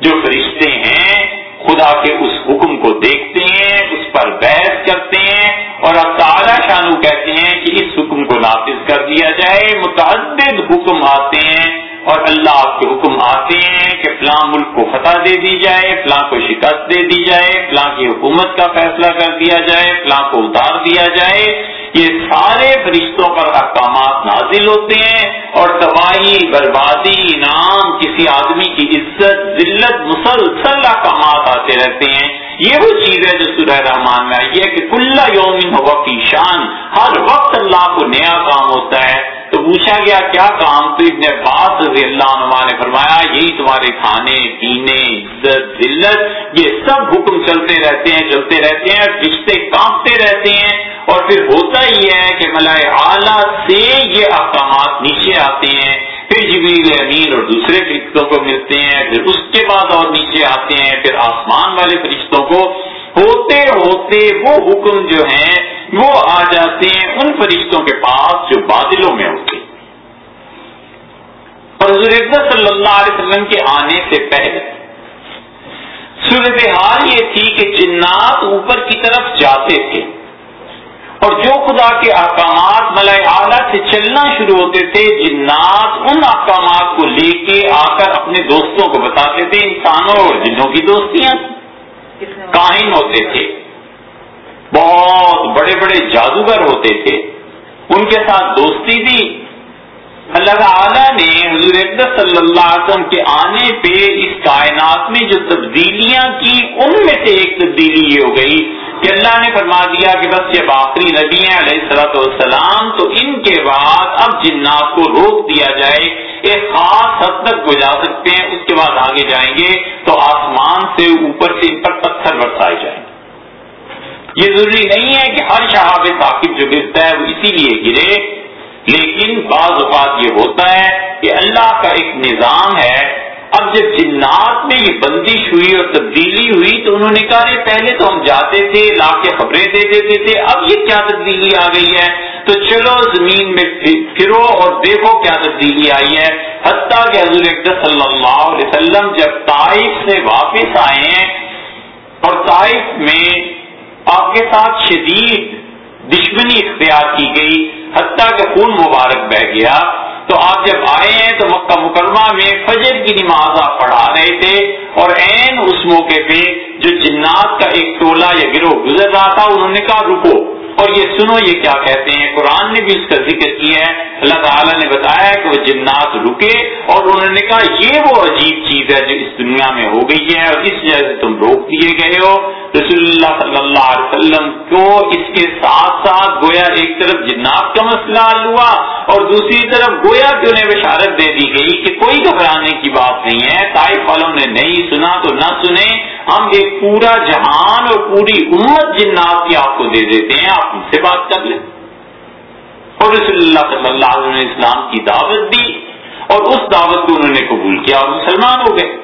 جو فرشتے ہیں، خدا کے اس حکم کو دیکھتے ہیں، اس پر بحث کرتے ہیں اور اب تعالی شانو کہتے ہیں کہ اس حکم کو نافذ کر دیا جائے، متعدد حکم آتے ہیں اور اللہ آپ کے حکم آتے ہیں کہ فلاں ملک کو فتح دے دی جائے، فلاں کو شکست دے دی جائے، فلاں کی حکومت کا فیصلہ کر دیا جائے، فلاں کو اتار دیا جائے۔ یہ سارے فرشتوں پر احکامات نازل ہوتے ہیں اور تباہی، بربادی، انعام، کسی آدمی کی عزت، ذلت، مسلسل احکامات آتے رہتے ہیں۔ یہ وہ چیز ہے جو سورہ رحمان میں آئی ہے کہ کل یوم ہوا کی شان، ہر وقت اللہ کو نیا کام ہوتا ہے۔ تو پوچھا گیا، کیا کام تو ابن عباس رضی اللہ عنہ نے فرمایا، یہی تمہارے کھانے، پینے، عزت، ذلت، یہ سب حکم چلتے رہتے ہیں، چلتے رہتے ہیں، رشتے کانپتے رہتے ہیں۔ اور پھر ہوتا ہی ہے کہ ملائے اعلیٰ سے یہ احکامات نیچے آتے ہیں۔ پھر جبریل امین اور دوسرے فرشتوں کو ملتے ہیں، پھر اس کے بعد اور نیچے آتے ہیں۔ پھر آسمان والے فرشتوں کو ہوتے ہوتے وہ حکم جو ہیں وہ آ جاتے ہیں ان فرشتوں کے پاس جو بادلوں میں ہوتے اور حضور صلی اللہ علیہ وسلم کے آنے سے پہلے صورتحال یہ تھی کہ جنات اوپر کی طرف جاتے تھے اور جو خدا کے احکامات ملائے اعلیٰ سے چلنا شروع ہوتے تھے جنات ان احکامات کو لے کے آ کر اپنے دوستوں کو بتاتے تھے انسانوں اور جنوں کی دوستیاں کاہن ہوتے تھے۔ بہت بڑے بڑے جادوگر ہوتے تھے۔ ان کے ساتھ دوستی بھی۔ اللہ تعالیٰ نے حضور صلی اللہ علیہ وسلم کے آنے پہ اس کائنات میں جو تبدیلیاں کی، ان میں سے ایک تبدیلی یہ ہو گئی کہ اللہ نے فرما دیا کہ بس یہ باقی نبی ہیں علیہ السلط والسلام، تو ان کے بعد اب جنات کو روک دیا جائے، ایک خاص حد تک گزا سکتے ہیں، اس کے بعد آگے جائیں گے، تو آسمان سے اوپر سے ان پر پتھر برسائے جائیں گے۔ یہ ضروری نہیں ہے کہ ہر شہاب ثاقب جو گرتا ہے وہ اسی لیے گرے، لیکن بعض اوقات یہ ہوتا ہے کہ اللہ کا ایک نظام ہے، اب جب جنات میں یہ بندش ہوئی اور تبدیلی ہوئی تو انہوں نے کہا پہلے تو ہم جاتے تھے، لا کے خبریں دے دیتے تھے، اب یہ کیا تبدیلی آ گئی ہے؟ تو چلو زمین میں پھرو اور دیکھو کیا تبدیلی آئی ہے۔ حتیٰ کہ حضور صلی اللہ علیہ وسلم جب طائف سے واپس آئے ہیں اور طائف میں آپ کے ساتھ شدید دشمنی اختیار کی گئی، حتیٰ کہ خون مبارک بہ گیا۔ تو آپ جب آئے ہیں تو مکہ مکرمہ میں فجر کی نماز آپ پڑھا رہے تھے اور عین اس موقع پہ جو جنات کا ایک ٹولہ یا گروہ گزر رہا تھا، انہوں نے کہا رکو۔ اور یہ سنو، یہ کیا کہتے ہیں؟ قرآن نے بھی اس کا ذکر کیا ہے۔ اللہ تعالیٰ نے بتایا کہ وہ جنات رکے اور انہوں نے کہا، یہ وہ عجیب چیز ہے جو اس دنیا میں ہو گئی ہے اور اس وجہ سے تم روک دیے گئے ہو۔ رسول اللہ صلی اللہ علیہ وسلم کو اس کے ساتھ ساتھ گویا ایک طرف جنات کا مسئلہ حل ہوا اور دوسری طرف گویا کہ انہیں بشارت دے دی گئی کہ کوئی گھبرانے کی بات نہیں ہے۔ تائف والوں نے نہیں سنا تو نہ سنے ہم ایک پورا جہان اور پوری امت جنات کی آپ کو دے دیتے ہیں، آپ ان سے بات کر لیں۔ اور رسول اللہ صلی اللہ علیہ وسلم نے اسلام کی دعوت دی اور اس دعوت کو انہوں نے قبول کیا اور مسلمان ہو گئے۔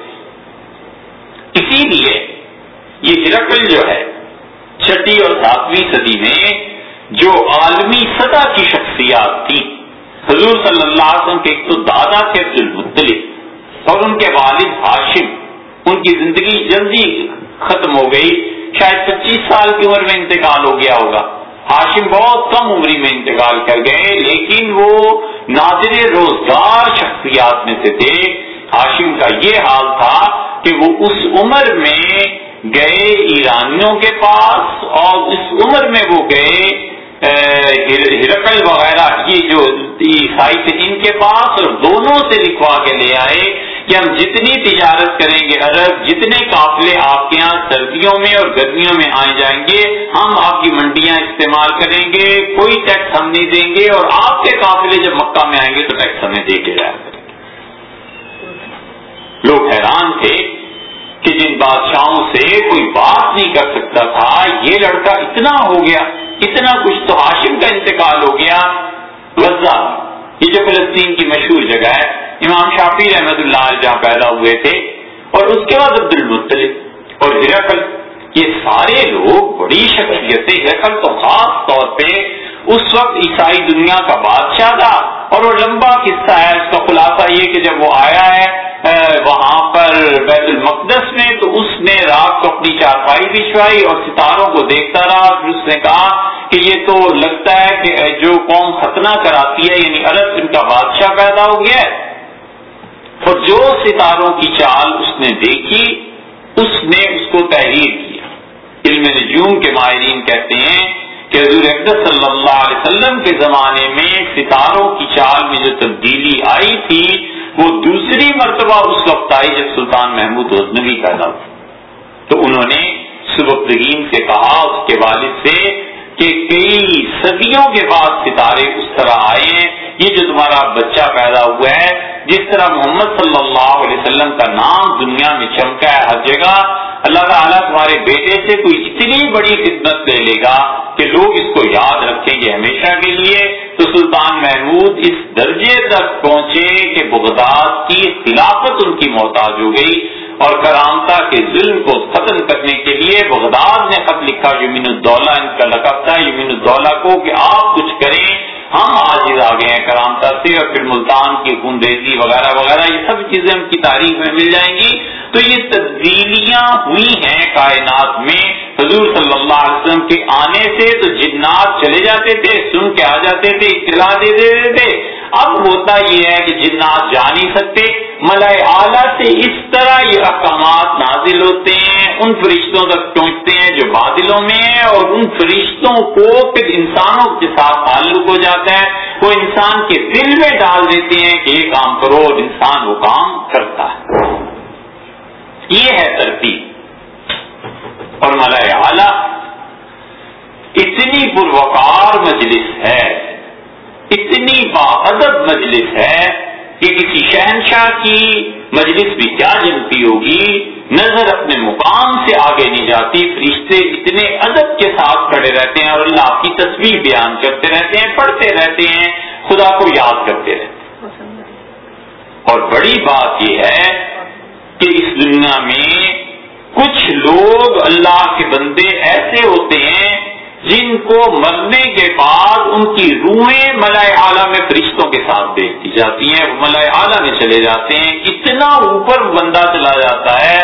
اسی لیے یہ ہرکل جو ہے، چھٹی اور ساتویں صدی میں جو عالمی سطح کی شخصیات تھی حضور صلی اللہ علیہ وسلم کے ایک تو دادا تھے عبد اور ان کے والد ہاشم۔ ان کی زندگی جلدی ختم ہو گئی۔ شاید پچیس سال کی عمر میں انتقال ہو گیا ہوگا۔ ہاشم بہت کم عمری میں انتقال کر گئے، لیکن وہ ناظر روزگار شخصیات میں سے تھے۔ ہاشم کا یہ حال تھا کہ وہ اس عمر میں گئے ایرانیوں کے پاس اور اس عمر میں وہ گئے ہرکل وغیرہ، یہ جو عیسائی تھے ان کے پاس اور دونوں سے لکھوا کے لے آئے۔ کہ ہم جتنی تجارت کریں گے عرب جتنے قافلے آپ کے یہاں سردیوں میں اور گرمیوں میں آئے جائیں گے، ہم آپ کی منڈیاں استعمال کریں گے، کوئی ٹیکس ہم نہیں دیں گے اور آپ کے قافلے جب مکہ میں آئیں گے تو ٹیکس ہمیں دے کے جائیں گے۔ لوگ حیران تھے کہ جن بادشاہوں سے کوئی بات نہیں کر سکتا تھا، یہ لڑکا اتنا ہو گیا، اتنا کچھ تو ہاشم کا انتقال ہو گیا۔ غزہ یہ جو فلسطین کی مشہور جگہ ہے، امام شافی رحمت اللہ جہاں پیدا ہوئے تھے، اور اس کے بعد عبد المطلب اور ہرقل، یہ سارے لوگ بڑی شخصیتیں، ہرقل تو خاص طور پہ اس وقت عیسائی دنیا کا بادشاہ تھا، اور وہ لمبا قصہ ہے، اس کا خلاصہ یہ کہ جب وہ آیا ہے وہاں پر بیت المقدس میں، تو اس نے رات کو اپنی چارپائی بچھوائی اور ستاروں کو دیکھتا رہا پھر اس نے کہا کہ یہ تو لگتا ہے کہ جو قوم ختنہ کراتی ہے یعنی عرب، ان کا بادشاہ پیدا ہو گیا ہے۔ اور جو ستاروں کی چال اس نے دیکھی، اس نے اس کو تحریر کیا۔ علم نجوم کے ماہرین کہتے ہیں کہ حضور صلی اللہ علیہ وسلم کے زمانے میں ستاروں کی چال میں جو تبدیلی آئی تھی وہ دوسری مرتبہ اس وقت آئی جب سلطان محمود غزنوی کا نام تو انہوں نے سبکرین سے کہا اس کے والد سے کہ کئی صدیوں کے بعد ستارے اس طرح آئے ہیں یہ جو تمہارا بچہ پیدا ہوا ہے، جس طرح محمد صلی اللہ علیہ وسلم کا نام دنیا میں چمکا ہے، ہر جگہ اللہ تعالیٰ تمہارے بیٹے سے کوئی اتنی بڑی خدمت لے لے گا کہ لوگ اس کو یاد رکھیں گے ہمیشہ کے لیے۔ تو سلطان محمود اس درجے تک پہنچے کہ بغداد کی خلافت ان کی محتاج ہو گئی اور کرامتا کے ظلم کو ختم کرنے کے لیے بغداد نے خط لکھا یمین الدولہ، ان کا لقب تھا یمین الدولہ کو کہ آپ کچھ کریں ہم آج آ گئے ہیں کرام سے اور پھر ملتان کی خونریزی وغیرہ وغیرہ، یہ سب چیزیں ہم کی تاریخ میں مل جائیں گی۔ تو یہ تبدیلیاں ہوئی ہیں کائنات میں حضور صلی اللہ علیہ وسلم کے آنے سے تو جنات چلے جاتے تھے، سن کے آ جاتے تھے، اطلاع دے دیتے تھے اب ہوتا یہ ہے کہ جنات جا نہیں سکتے۔ ملائے اعلیٰ سے اس طرح یہ احکامات نازل ہوتے ہیں۔ ان فرشتوں تک پہنچتے ہیں جو بادلوں میں ہیں اور ان فرشتوں کو پھر انسانوں کے ساتھ تعلق ہو جاتا ہے۔ وہ انسان کے دل میں ڈال دیتے ہیں کہ یہ کام کرو اور انسان وہ کام کرتا ہے۔ یہ ہے ترتیب۔ اور ملائے اعلیٰ اتنی پروکار مجلس ہے، اتنی ادب مجلس ہے کہ کسی شہنشاہ کی مجلس بھی کیا جنتی ہوگی؟ نظر اپنے مقام سے آگے نہیں جاتی، فرشتے اتنے ادب کے ساتھ کھڑے رہتے ہیں اور اللہ کی تصویر بیان کرتے رہتے ہیں، پڑھتے رہتے ہیں، خدا کو یاد کرتے رہتے ہیں۔ اور بڑی بات یہ ہے کہ اس دنیا میں کچھ لوگ اللہ کے بندے ایسے ہوتے ہیں جن کو مرنے کے بعد ان کی روحیں ملائے اعلیٰ میں فرشتوں کے ساتھ دیکھ جاتی ہیں ملائے اعلیٰ میں چلے جاتے ہیں۔ اتنا اوپر بندہ چلا جاتا ہے،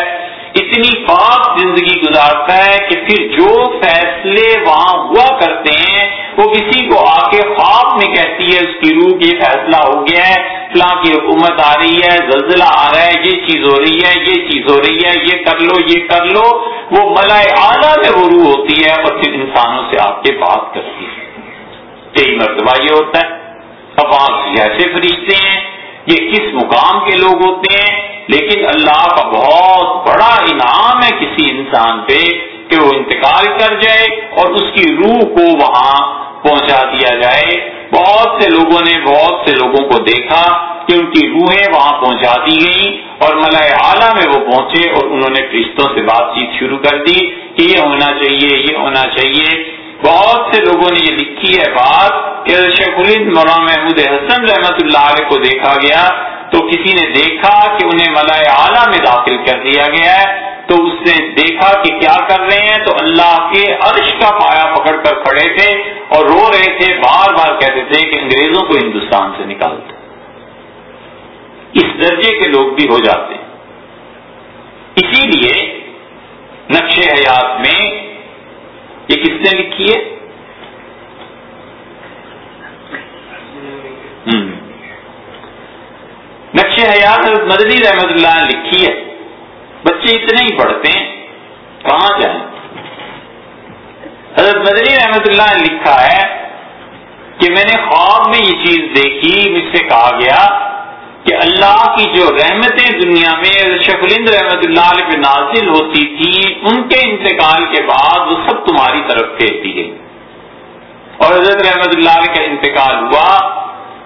اتنی پاک زندگی گزارتا ہے کہ پھر جو فیصلے وہاں ہوا کرتے ہیں وہ کسی کو آ کے خواب میں کہتی ہے، اس کی روح یہ فیصلہ ہو گیا ہے۔ فلاں کی حکومت آ رہی ہے، زلزلہ آ رہا ہے، یہ چیز ہو رہی ہے، یہ چیز ہو رہی ہے، یہ کر لو، یہ کر لو۔ وہ ملائے اعلیٰ میں وہ روح ہوتی ہے اور پھر انسانوں سے آپ کے بات کرتی ہے۔ یہی مرتبہ یہ ہوتا ہے۔ اب آپ جیسے فرشتے ہیں، یہ کس مقام کے لوگ ہوتے ہیں؟ لیکن اللہ کا بہت بڑا انعام ہے کسی انسان پہ۔ کہ وہ انتقال کر جائے اور اس کی روح کو وہاں پہنچا دیا جائے۔ بہت سے لوگوں نے بہت سے لوگوں کو دیکھا کہ ان کی روحیں وہاں پہنچا دی گئیں اور ملائے اعلیٰ میں وہ پہنچے اور انہوں نے فرشتوں سے بات چیت شروع کر دی کہ یہ ہونا چاہیے، یہ ہونا چاہیے۔ بہت سے لوگوں نے یہ لکھی ہے بات کہ شیخ الند مولانا محمود حسن رحمت اللہ علیہ کو دیکھا گیا تو کسی نے دیکھا کہ انہیں ملائے اعلیٰ میں داخل کر دیا گیا ہے تو اس نے دیکھا کہ کیا کر رہے ہیں تو اللہ کے عرش کا پایا پکڑ کر کھڑے تھے اور رو رہے تھے، بار بار کہتے تھے کہ انگریزوں کو ہندوستان سے نکالتے اس درجے کے لوگ بھی ہو جاتے۔ ہیں اسی لیے نقش حیات میں یہ کس نے لکھی ہے؟ نقش حیات حضرت مدنی رحمت اللہ نے لکھی ہے۔ بچے اتنے ہی پڑھتے ہیں۔ کہاں جائیں؟ حضرت مدنی رحمت اللہ نے لکھا ہے کہ میں نے خواب میں یہ چیز دیکھی، مجھ سے کہا گیا کہ اللہ کی جو رحمتیں دنیا میں شکلند رحمت اللہ علیہ پہ نازل ہوتی تھی، ان کے انتقال کے بعد وہ سب تمہاری طرف پھیرتی گئی۔ اور حضرت رحمت اللہ علیہ کا انتقال ہوا،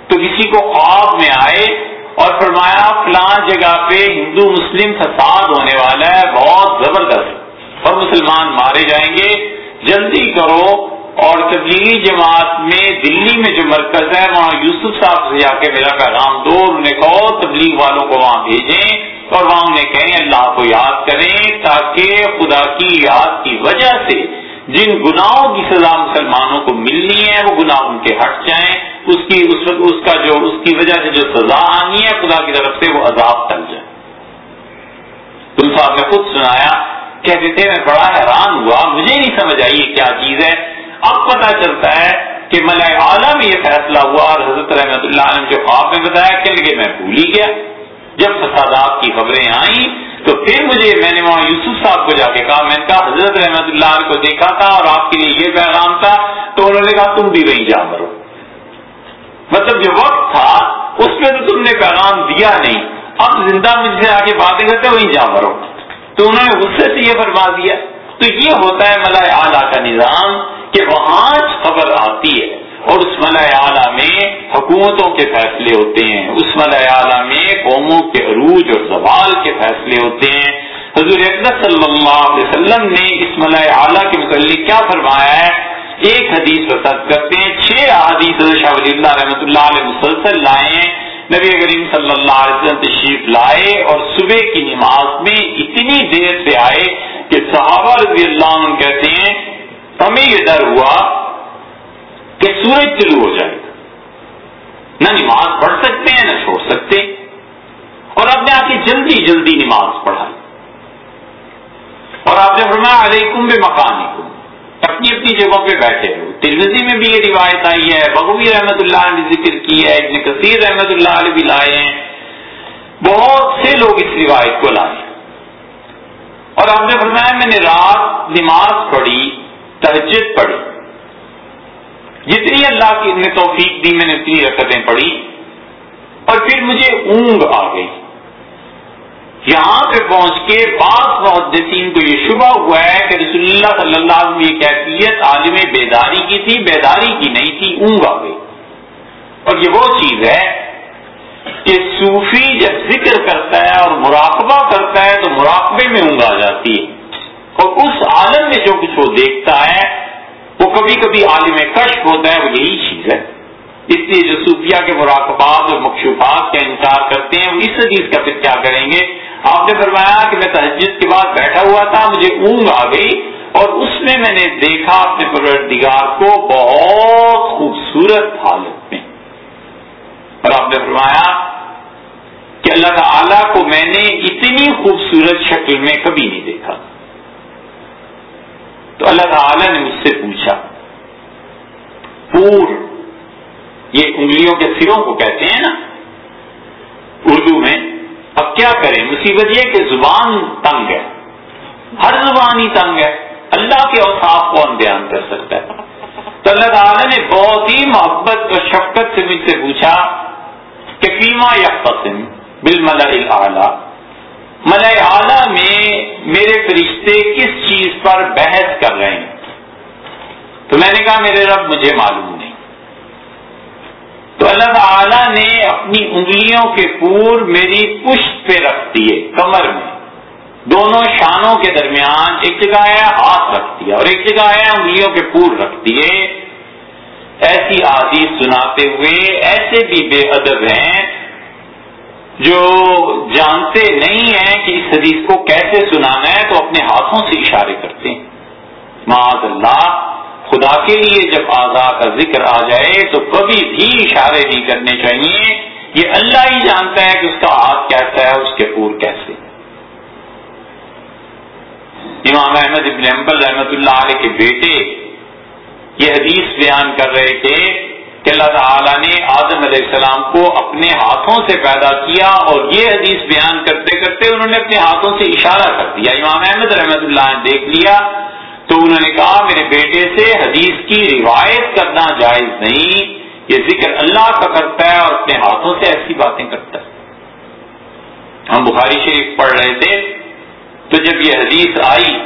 تو کسی کو خواب میں آئے اور فرمایا، فلاں جگہ پہ ہندو مسلم فساد ہونے والا ہے، بہت زبردست اور مسلمان مارے جائیں گے، جلدی کرو اور تبلیغی جماعت میں دلی میں جو مرکز ہے وہاں یوسف صاحب سے جا کے میرا پیغام دو انہوں نے کہو تبلیغ والوں کو وہاں بھیجیں۔ اور وہاں انہیں کہیں اللہ کو یاد کریں تاکہ خدا کی یاد کی وجہ سے جن گناہوں کی سزا مسلمانوں کو ملنی ہے، وہ گناہ ان کے ہٹ جائیں۔ اس کی، اس وقت اس کا جو، اس کی وجہ سے جو سزا آنی ہے، خدا کی طرف سے وہ عذاب ٹل جائے۔ تم صاحب نے خود سنایا، کہتے تھے، میں بڑا حیران ہوا، مجھے نہیں سمجھ آئی یہ کیا چیز ہے؟ اب پتا چلتا ہے کہ ملائے اعلیٰ میں یہ فیصلہ ہوا اور حضرت رحمت اللہ نے جو خواب میں بتایا کہ لگے میں بھول ہی گیا۔ جب فسادات کی خبریں آئیں تو پھر مجھے میں نے وہاں یوسف صاحب کو جا کے کہا، میں نے کہا، حضرت رحمت اللہ کو دیکھا تھا اور آپ کے لیے یہ پیغام تھا۔ تو انہوں نے کہا، تم بھی وہیں جا مرو۔ مطلب جو وقت تھا، اس میں تو تم نے پیغام دیا نہیں۔ اب زندہ مجھ سے آگے باتیں کرتے وہیں جا مرو۔ تو انہوں نے غصے سے یہ فرما دیا۔ تو یہ ہوتا ہے ملا اعلیٰ کا نظام کہ وہاں خبر آتی ہے اور اس ملائے اعلیٰ میں حکومتوں کے فیصلے ہوتے ہیں، اس ملائے اعلیٰ میں قوموں کے عروج اور زوال کے فیصلے ہوتے ہیں۔ حضور اقدس صلی اللہ علیہ وسلم نے اس ملائے اعلیٰ کے متعلق کیا فرمایا ہے؟ ایک حدیث وسط کرتے ہیں، چھ حدیث شاہ ولی اللہ رحمۃ اللہ علیہ مسلسل لائے ہیں۔ نبی کریم صلی اللہ علیہ وسلم تشریف لائے اور صبح کی نماز میں اتنی دیر سے آئے کہ صحابہ رضی اللہ عنہ کہتے ہیں، ہمیں یہ ڈر ہوا کہ سورج طلوع ہو جائے گا۔ نہ نماز پڑھ سکتے ہیں، نہ چھوڑ سکتے۔ اور آپ نے آ کے جلدی جلدی نماز پڑھائی۔ اور آپ نے فرمایا، علیکم بے مکان اپنی اپنی جگہوں پہ بیٹھے ہو تلوزی میں بھی یہ روایت آئی ہے، بغوی رحمت اللہ نے ذکر کی ہے، ابن کثیر رحمت اللہ علیہ بھی لائے ہیں۔ بہت سے لوگ اس روایت کو لائے اور آپ نے فرمایا، میں نے رات نماز پڑھی، تہجد پڑھی۔ جتنی اللہ کی نے توفیق دی، میں نے اتنی رکتیں پڑھی۔ اور پھر مجھے اونگ آ گئی۔ یہاں پہ پہنچ کے بعض محدثین کو یہ شبہ ہوا ہے کہ رسول اللہ صلی اللہ علیہ وسلم یہ کیفیت عالم بیداری کی تھی، بیداری کی نہیں تھی، اونگ آ گئی۔ اور یہ وہ چیز ہے کہ صوفی جب ذکر کرتا ہے اور مراقبہ کرتا ہے تو مراقبے میں اونگ آ جاتی ہے۔ اور اس عالم میں جو کچھ وہ دیکھتا ہے، وہ کبھی کبھی عالم کشف ہوتا ہے، وہ یہی چیز ہے۔ اس لیے جو صوفیہ کے مراقبات اور مقصوبات کا انکار کرتے ہیں اس حدیث کا پھر کیا کریں گے۔ آپ نے فرمایا کہ میں تہجد کے بعد بیٹھا ہوا تھا، مجھے اونگ آ گئی اور اس میں میں نے دیکھا اپنے پروردگار کو بہت خوبصورت حالت میں۔ اور آپ نے فرمایا کہ اللہ تعالی کو میں نے اتنی خوبصورت شکل میں کبھی نہیں دیکھا۔ تو اللہ تعالی نے مجھ سے پوچھا، پور یہ انگلیوں کے سروں کو کہتے ہیں نا، اردو میں، اب کیا کریں؟ مصیبت یہ کہ زبان تنگ ہے۔ ہر زبان ہی تنگ ہے۔ اللہ کے اوساف کون بیان کر سکتا ہے تو اللہ تعالی نے بہت ہی محبت اور شفقت سے مجھ سے پوچھا کہ فیما یا قسم بل ملا ملئے اعلیٰ میں میرے فرشتے کس چیز پر بحث کر رہے ہیں؟ تو میں نے کہا، میرے رب مجھے معلوم نہیں۔ تو اللہ تعالی نے اپنی انگلیوں کے پور میری پشت پہ رکھ دیے، کمر میں۔ دونوں شانوں کے درمیان ایک جگہ ہے، ہاتھ رکھ دیا، اور ایک جگہ ہے، انگلیوں کے پور رکھ دیے۔ ایسی آدی سناتے ہوئے ایسے بھی بے ادب ہیں جو جانتے نہیں ہیں کہ اس حدیث کو کیسے سنانا ہے، تو اپنے ہاتھوں سے اشارے کرتے ہیں۔ معاذ اللہ؟ خدا کے لیے جب آزاد کا ذکر آ جائے تو کبھی بھی اشارے نہیں کرنے چاہیے۔ یہ اللہ ہی جانتا ہے کہ اس کا ہاتھ کیسا ہے اس کے پور کیسے امام احمد ابن امبل رحمت اللہ علیہ کے بیٹے یہ حدیث بیان کر رہے تھے کہ اللہ تعالیٰ نے آدم علیہ السلام کو اپنے ہاتھوں سے پیدا کیا اور یہ حدیث بیان کرتے کرتے انہوں نے اپنے ہاتھوں سے اشارہ کر دیا۔ امام احمد رحمت اللہ نے دیکھ لیا تو انہوں نے کہا، میرے بیٹے سے حدیث کی روایت کرنا جائز نہیں، یہ ذکر اللہ کا کرتا ہے اور اپنے ہاتھوں سے ایسی باتیں کرتا ہے۔ ہم بخاری شریف پڑھ رہے تھے، تو جب یہ حدیث آئی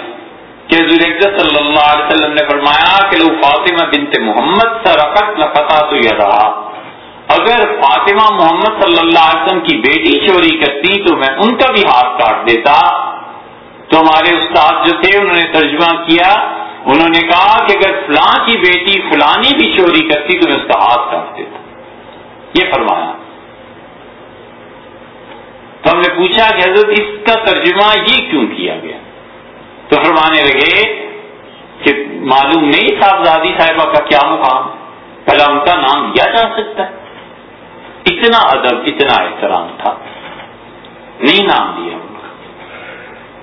کہ حضور صلی اللہ علیہ وسلم نے فرمایا کہ لو فاطمہ بنت محمد سرقت لفتا تو یہ رہا۔ اگر فاطمہ محمد صلی اللہ علیہ وسلم کی بیٹی چوری کرتی تو میں ان کا بھی ہاتھ کاٹ دیتا۔ تو ہمارے استاد جو تھے، انہوں نے ترجمہ کیا، انہوں نے کہا کہ اگر فلاں کی بیٹی فلانی بھی چوری کرتی تو میں اس کا ہاتھ کاٹ دیتا۔ یہ فرمایا۔ تو ہم نے پوچھا کہ حضرت، اس کا ترجمہ یہ کیوں کیا گیا؟ تو فرمانے لگے کہ معلوم نہیں صاحبزادی صاحبہ کا کیا مقام پہلا ان کا نام لیا جا سکتا ہے۔ اتنا ادب، اتنا احترام تھا۔ نہیں نام دیا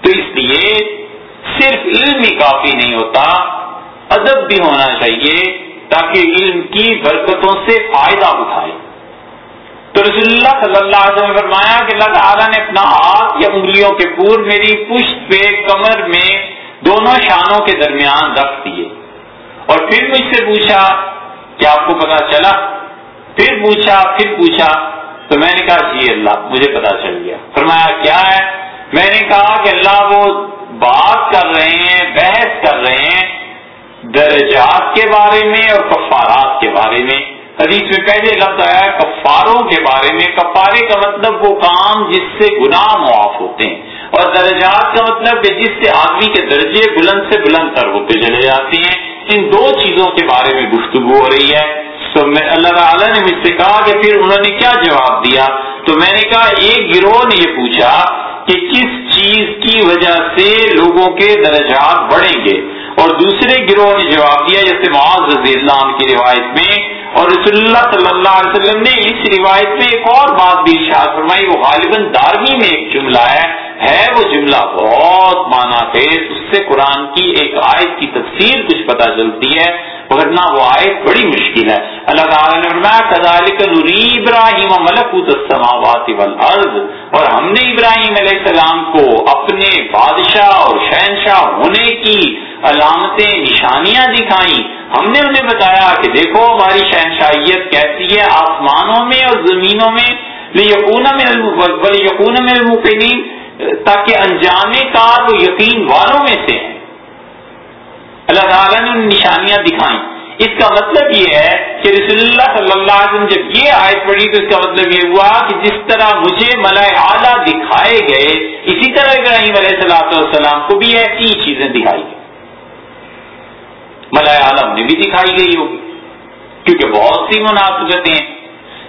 تو اس لیے صرف علم ہی کافی نہیں ہوتا، ادب بھی ہونا چاہیے تاکہ علم کی برکتوں سے فائدہ اٹھائے۔ تو رسول اللہ صلی اللہ علیہ وسلم نے فرمایا کہ اللہ تعالیٰ نے اپنا ہاتھ یا انگلیوں کے پور میری پشت پہ کمر میں دونوں شانوں کے درمیان رکھ دیے۔ اور پھر مجھ سے پوچھا کہ آپ کو پتا چلا؟ پھر پوچھا پھر پوچھا، تو میں نے کہا جی اللہ، مجھے پتا چل گیا۔ فرمایا، کیا ہے؟ میں نے کہا کہ اللہ وہ بات کر رہے ہیں، بحث کر رہے ہیں درجات کے بارے میں اور کفارات کے بارے میں۔ حدیث میں پہلے لفظ آیا کفاروں کے بارے میں۔ کفارے کا مطلب وہ کام جس سے گناہ معاف ہوتے ہیں۔ اور درجات کا مطلب کہ جس سے آدمی کے درجے بلند سے بلند تر ہوتے چلے جاتے ہیں۔ ان دو چیزوں کے بارے میں گفتگو ہو رہی ہے۔ تو میں اللہ تعالیٰ نے مجھ سے کہا کہ پھر انہوں نے کیا جواب دیا؟ تو میں نے کہا، ایک گروہ نے یہ پوچھا کہ کس چیز کی وجہ سے لوگوں کے درجات بڑھیں گے؟ اور دوسرے گروہ نے جواب دیا، جیسے معاذ رضی اللہ عنہ کی روایت میں، اور رسول اللہ صلی اللہ علیہ وسلم نے اس روایت میں ایک اور بات بھی ارشاد فرمائی، وہ غالباً داروی میں ایک جملہ ہے۔ ہے، وہ جملہ بہت مانا خیز اس سے قرآن کی ایک آیت کی تفصیل کچھ پتہ چلتی ہے۔ ورنہ وہ آیت بڑی مشکل ہے۔ اللہ تعالیٰ نے فرمایا، کذالک نوری ابراہیم ملکوت السماوات والارض اور ہم نے ابراہیم علیہ السلام کو اپنے بادشاہ اور شہنشاہ ہونے کی علامتیں، نشانیاں دکھائیں۔ ہم نے انہیں بتایا کہ دیکھو، ہماری شہنشاہیت کیسی ہے، آسمانوں میں اور زمینوں میں۔ یقون میں یقون میں تاکہ انجام کار وہ یقین والوں میں سے ہیں۔ اللہ تعالیٰ نے ان نشانیاں دکھائیں۔ اس کا مطلب یہ ہے کہ رسول اللہ صلی اللہ علیہ وسلم جب یہ آیت پڑھی تو اس کا مطلب یہ ہوا کہ جس طرح مجھے ملائے اعلیٰ دکھائے گئے، اسی طرح ابراہیم علیہ السلام والسلام کو بھی ایسی ہی چیزیں دکھائی گئی ملائے عالم نے بھی دکھائی گئی ہوگی۔ کیونکہ بہت سی مناسبتیں ہیں۔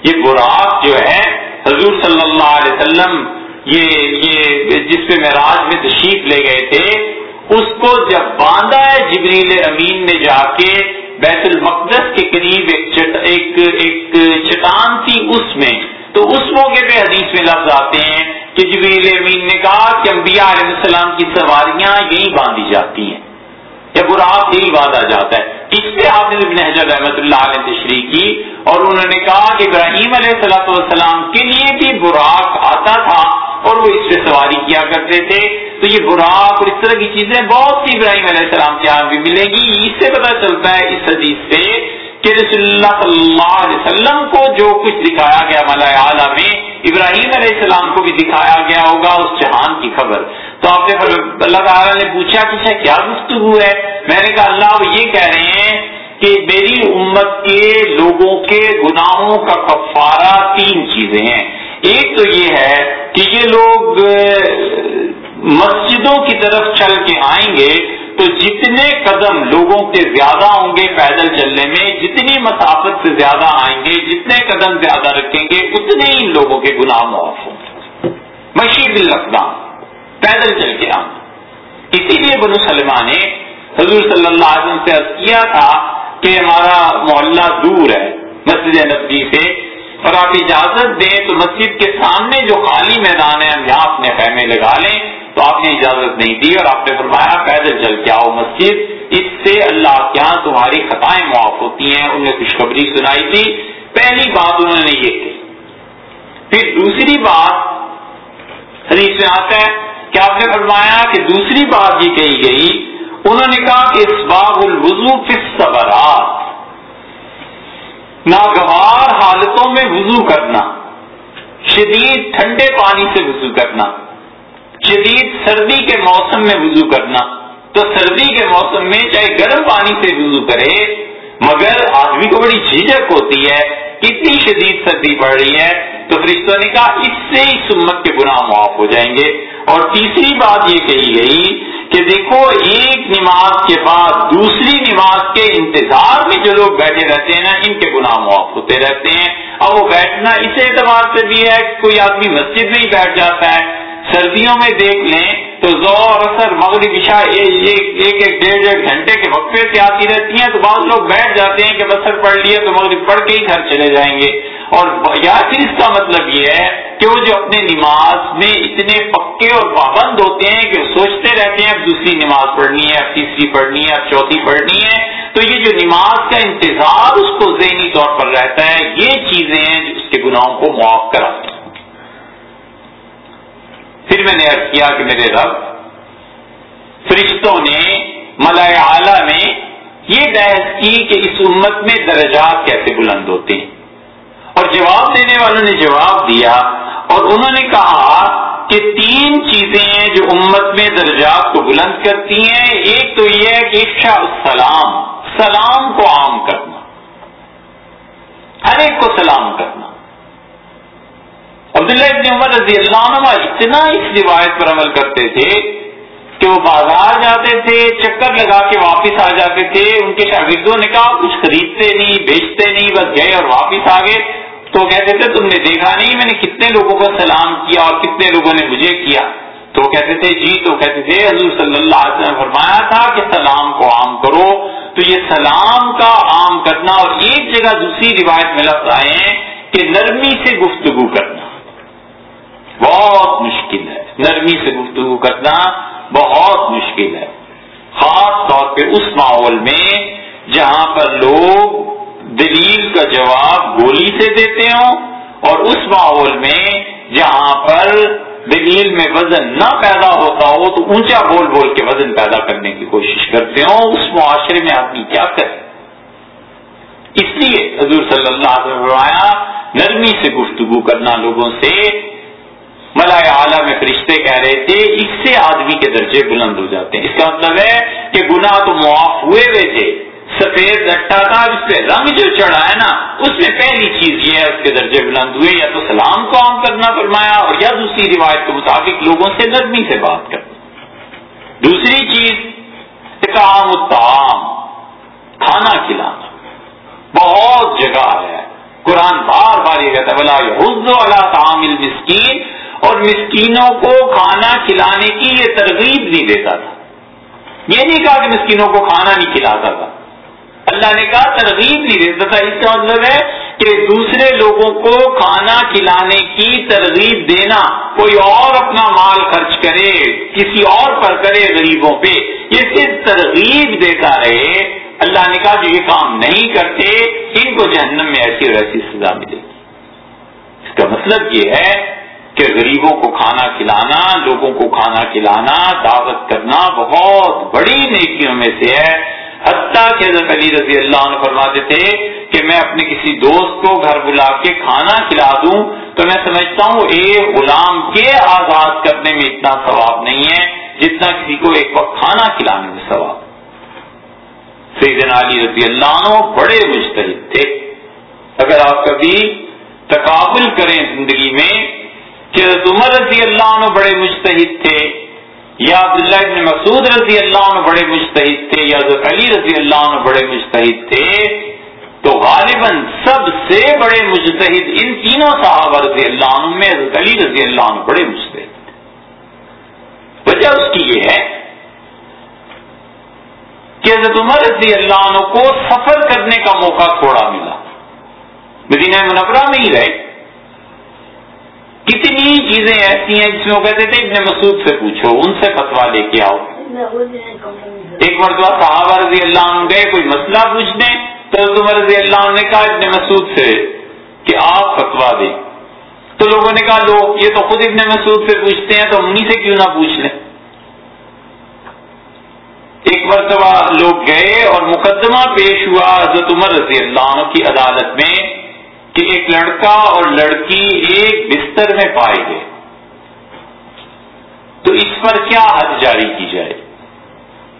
یہ براق جو ہے، حضور صلی اللہ علیہ وسلم یہ یہ جس پہ معراج میں تشریف لے گئے تھے اس کو جب باندھا ہے، جبریل امین نے جا کے بیت المقدس کے قریب ایک چٹ، ایک ایک چٹان تھی اس میں۔ تو اس موقع پہ حدیث میں لفظ آتے ہیں کہ جبریل امین نے کہا کہ انبیاء علیہ السلام کی سواریاں یہی باندھی جاتی ہیں۔ یا براق یہی باندھا جاتا ہے۔ اس پہ حافظ ابن حجر رحمۃ اللہ علیہ تشریح کی اور انہوں نے کہا کہ ابراہیم علیہ السلط کے لیے بھی براق آتا تھا۔ اور وہ اس پہ سواری کیا کرتے تھے۔ تو یہ براق اور اس طرح کی چیزیں بہت سی ابراہیم علیہ السلام کے یہاں بھی ملیں گی۔ اس سے پتہ چلتا ہے اس حدیث سے کہ رسول اللہ صلی اللہ علیہ وسلم کو جو کچھ دکھایا گیا ملائے اعلیٰ میں ابراہیم علیہ السلام کو بھی دکھایا گیا ہوگا اس جہان کی خبر۔ تو آپ نے اللہ تعالیٰ نے پوچھا کہ کیا گفتگو ہے؟ میں نے کہا، اللہ وہ یہ کہہ رہے ہیں کہ میری امت کے لوگوں کے گناہوں کا کفارہ تین چیزیں ہیں۔ ایک تو یہ ہے کہ یہ لوگ مسجدوں کی طرف چل کے آئیں گے تو جتنے قدم لوگوں کے زیادہ ہوں گے پیدل چلنے میں، جتنی مسافت سے زیادہ آئیں گے، جتنے قدم زیادہ رکھیں گے، اتنے ہی لوگوں کے گناہ معاف ہوں گے۔ مشید القدام پیدل چل کے آنا۔ اسی لیے بنو سلمہ نے حضور صلی اللہ علیہ وسلم سے عرض کیا تھا کہ ہمارا محلہ دور ہے مسجد نبی سے۔ اور آپ اجازت دیں تو مسجد کے سامنے جو خالی میدان ہے، ہم یہاں اپنے خیمے لگا لیں۔ تو آپ نے اجازت نہیں دی اور آپ نے فرمایا پیدل چل کے آؤ مسجد۔ اس سے اللہ کے یہاں تمہاری خطائیں معاف ہوتی ہیں۔ انہیں خوشخبری سنائی تھی۔ پہلی بات انہوں نے یہ کی۔ پھر دوسری بات حدیث میں آتا ہے کہ آپ نے فرمایا کہ دوسری بات یہ کہی گئی، انہوں نے کہا کہ اس باب الوضو صبرات ناگوار حالتوں میں وضو کرنا، شدید ٹھنڈے پانی سے وضو کرنا، شدید سردی کے موسم میں وضو کرنا۔ تو سردی کے موسم میں چاہے گرم پانی سے وضو کرے، مگر آدمی کو بڑی جھجک ہوتی ہے کتنی شدید سردی پڑ رہی ہے، تو فرشتوں نے کہا، اس سے اس امت کے گناہ معاف ہو جائیں گے۔ اور تیسری بات یہ کہی گئی کہ دیکھو، ایک نماز کے بعد دوسری نماز کے انتظار میں جو لوگ بیٹھے رہتے ہیں نا، ان کے گناہ معاف ہوتے رہتے ہیں۔ اور وہ بیٹھنا اس اعتبار سے بھی ہے کہ کوئی آدمی مسجد میں ہی بیٹھ جاتا ہے۔ سردیوں میں دیکھ لیں تو زور اثر مغرب، عشاء ایک ایک ڈیڑھ ڈیڑھ گھنٹے کے وقفے سے آتی رہتی ہیں، تو بعض لوگ بیٹھ جاتے ہیں کہ بسر پڑھ لیے تو مغرب پڑھ کے ہی گھر چلے جائیں گے۔ اور یا پھر اس کا مطلب یہ ہے کہ وہ جو اپنے نماز میں اتنے پکے اور پابند ہوتے ہیں کہ سوچتے رہتے ہیں، اب دوسری نماز پڑھنی ہے، اب تیسری پڑھنی ہے، اب چوتھی پڑھنی ہے۔ تو یہ جو نماز کا انتظار اس کو ذہنی طور پر رہتا ہے، یہ چیزیں ہیں جو اس کے گناہوں کو معاف کراتی ہیں۔ پھر میں نے عرض کیا کہ میرے رب، فرشتوں نے، ملائے اعلی میں یہ بحث کی کہ اس امت میں درجات کیسے بلند ہوتے ہیں۔ اور جواب دینے والوں نے جواب دیا اور انہوں نے کہا کہ تین چیزیں ہیں جو امت میں درجات کو بلند کرتی ہیں۔ ایک تو یہ ہے کہ افشا السلام، سلام کو عام کرنا ہر ایک کو سلام کرنا۔ عبداللہ ابن عمر رضی اللہ عنہ اتنا اس روایت پر عمل کرتے تھے کہ وہ بازار جاتے تھے، چکر لگا کے واپس آ جاتے تھے، ان کے شاگردوں نے کہا کچھ خریدتے نہیں، بیچتے نہیں، بس گئے اور واپس آ گئے۔ تو کہتے تھے، تم نے دیکھا نہیں، میں نے کتنے لوگوں کو سلام کیا اور کتنے لوگوں نے مجھے کیا؟ تو کہتے تھے جی تو کہتے تھے، حضور صلی اللہ علیہ وسلم فرمایا تھا کہ سلام کو عام کرو۔ تو یہ سلام کا عام کرنا اور ایک جگہ دوسری روایت میں لفظ آئے ہیں کہ نرمی سے گفتگو کرنا۔ بہت مشکل ہے۔ نرمی سے گفتگو کرنا بہت مشکل ہے۔ خاص طور پہ اس ماحول میں جہاں پر لوگ دلیل کا جواب گولی سے دیتے ہوں اور اس ماحول میں جہاں پر دلیل میں وزن نہ پیدا ہوتا ہو تو اونچا بول بول کے وزن پیدا کرنے کی کوشش کرتے ہوں، اس معاشرے میں آدمی کیا کرے؟ اس لیے حضور صلی اللہ علیہ وسلم نرمی سے گفتگو کرنا لوگوں سے ملائے اعلیٰ میں فرشتے کہہ رہے تھے، اس سے آدمی کے درجے بلند ہو جاتے ہیں۔ اس کا مطلب ہے کہ گناہ تو معاف ہوئے ہوئے تھے۔ سفید لٹا تھا، اس پہ رنگ جو چڑھا ہے نا، اس میں پہلی چیز یہ ہے، اس کے درجے بلند ہوئے، یا تو سلام کو عام کرنا فرمایا، اور یا دوسری روایت کے مطابق لوگوں سے نرمی سے بات کرنا۔ دوسری چیز اکام الطعام، کھانا کھلانا۔ بہت جگہ ہے۔ قرآن بار بار یہ کہتا ہے بلا حض اللہ تعامل مسکین اور مسکینوں کو کھانا کھلانے کی یہ ترغیب نہیں دیتا تھا۔ یہ نہیں کہا کہ مسکینوں کو کھانا نہیں کھلاتا تھا۔ اللہ نے کہا ترغیب نہیں دیتا تھا۔ اس کا مطلب ہے کہ دوسرے لوگوں کو کھانا کھلانے کی ترغیب دینا، کوئی اور اپنا مال خرچ کرے، کسی اور پر کرے غریبوں پہ، یہ صرف ترغیب دیتا رہے۔ اللہ نے کہا جو یہ کام نہیں کرتے، ان کو جہنم میں ایسی اور ایسی سزا ملے گی۔ اس کا مطلب یہ ہے کہ غریبوں کو کھانا کھلانا، لوگوں کو کھانا کھلانا، دعوت کرنا بہت بڑی نیکیوں میں سے ہے۔ حتیٰ کہ حضرت علی رضی اللہ عنہ فرماتے تھے کہ میں اپنے کسی دوست کو گھر بلا کے کھانا کھلا دوں تو میں سمجھتا ہوں ایک غلام، کے آزاد کرنے میں اتنا ثواب نہیں ہے جتنا کسی کو ایک وقت کھانا کھلانے میں ثواب۔ سیدنا علی رضی اللہ عنہ بڑے مشترک تھے۔ اگر آپ کبھی تقابل کریں زندگی میں کہ عمر رضی اللہ عنہ بڑے مشتحد تھے، یا عبداللہ ابن مسعود رضی اللہ عنہ بڑے مشتحد تھے، یا علی رضی اللہ عنہ بڑے مشتحد تھے، تو غالباً سب سے بڑے مشتحد ان تینوں صحابہ رضی اللہ عنہ میں حضرت علی رضی اللہ عنہ بڑے مشتحد تھے۔ وجہ اس کی یہ ہے کہ حضرت عمر رضی اللہ عنہ کو سفر کرنے کا موقع تھوڑا ملا۔ مدینہ منورہ میں ہی رہے۔ کتنی چیزیں ایسی ہیں جس میں وہ کہتے تھے، ابن مسعود سے پوچھو، ان سے فتوا لے کے آؤ۔ ایک مرتبہ صحابہ رضی اللہ عنہ گئے، کوئی مسئلہ پوچھنے تو عمر رضی اللہ عنہ نے کہا، ابن مسعود سے کہ آپ فتوا دیں۔ تو لوگوں نے کہا لو یہ تو خود ابن مسعود سے پوچھتے ہیں، تو انہیں سے کیوں نہ پوچھ لیں؟ ایک مرتبہ لوگ گئے اور مقدمہ پیش ہوا حضرت عمر رضی اللہ عنہ کی عدالت میں۔ کہ ایک لڑکا اور لڑکی ایک بستر میں پائے گئے۔ تو اس پر کیا حد جاری کی جائے؟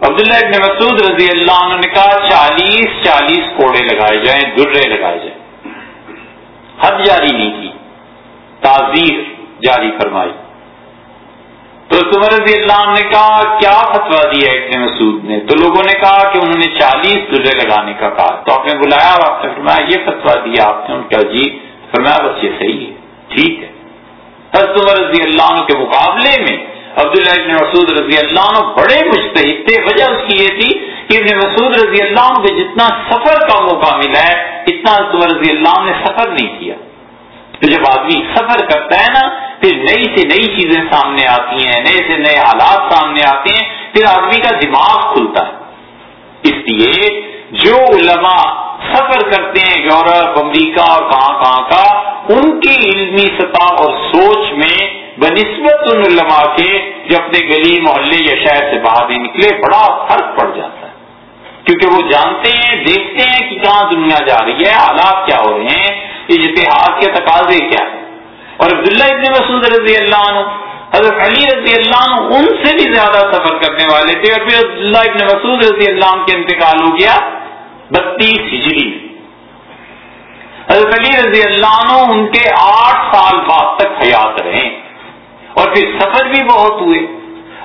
عبداللہ ابن مسعود رضی اللہ عنہ نے کہا، چالیس چالیس کوڑے لگائے جائیں، درے لگائے جائیں۔ حد جاری نہیں کی، تعزیر جاری فرمائی۔ تو عمر رضی اللہ عنہ نے کہا، کیا فتوا دیا ابن مسعود نے؟ تو لوگوں نے کہا کہ انہوں نے چالیس درے لگانے کا کہا۔ تو آپ نے بلایا اور آپ نے فرمایا، یہ فتوا دیا آپ نے ان کا جی؟ فرمایا، بس یہ صحیح ہے۔ ٹھیک ہے۔ حضرت عمر رضی اللہ عنہ کے مقابلے میں عبداللہ ابن مسعود رضی اللہ عنہ بڑے مستحد تھے۔ وجہ اس کی یہ تھی کہ ابن مسعود رضی اللہ عنہ کو جتنا سفر کا موقع ملا ہے، اتنا عمر رضی اللہ عنہ نے سفر نہیں کیا۔ تو جب آدمی سفر کرتا ہے نا، پھر نئی سے نئی چیزیں سامنے آتی ہیں، نئے سے نئے حالات سامنے آتے ہیں، پھر آدمی کا دماغ کھلتا ہے۔ اس لیے جو علماء سفر کرتے ہیں یورپ، امریکہ اور کہاں کہاں کا، ان کی علمی سطح اور سوچ میں بنسبت ان علماء کے جو اپنے گلی، محلے یا شہر سے باہر نہیں نکلے، بڑا فرق پڑ جاتا ہے۔ کیونکہ وہ جانتے ہیں، دیکھتے ہیں کہ کہاں دنیا جا رہی ہے، حالات کیا ہو رہے ہیں اجتہاد کے تقاضے کیا اور عبداللہ ابن مسعود رضی اللہ عنہ، حضرت علی رضی اللہ عنہ ان سے بھی زیادہ سفر کرنے والے تھے اور پھر عبداللہ ابن مسعود رضی اللہ عنہ کے انتقال ہو گیا بتیس ہجری حضرت علی رضی اللہ عنہ ان کے آٹھ سال بعد تک حیات رہے۔ اور پھر سفر بھی بہت ہوئے۔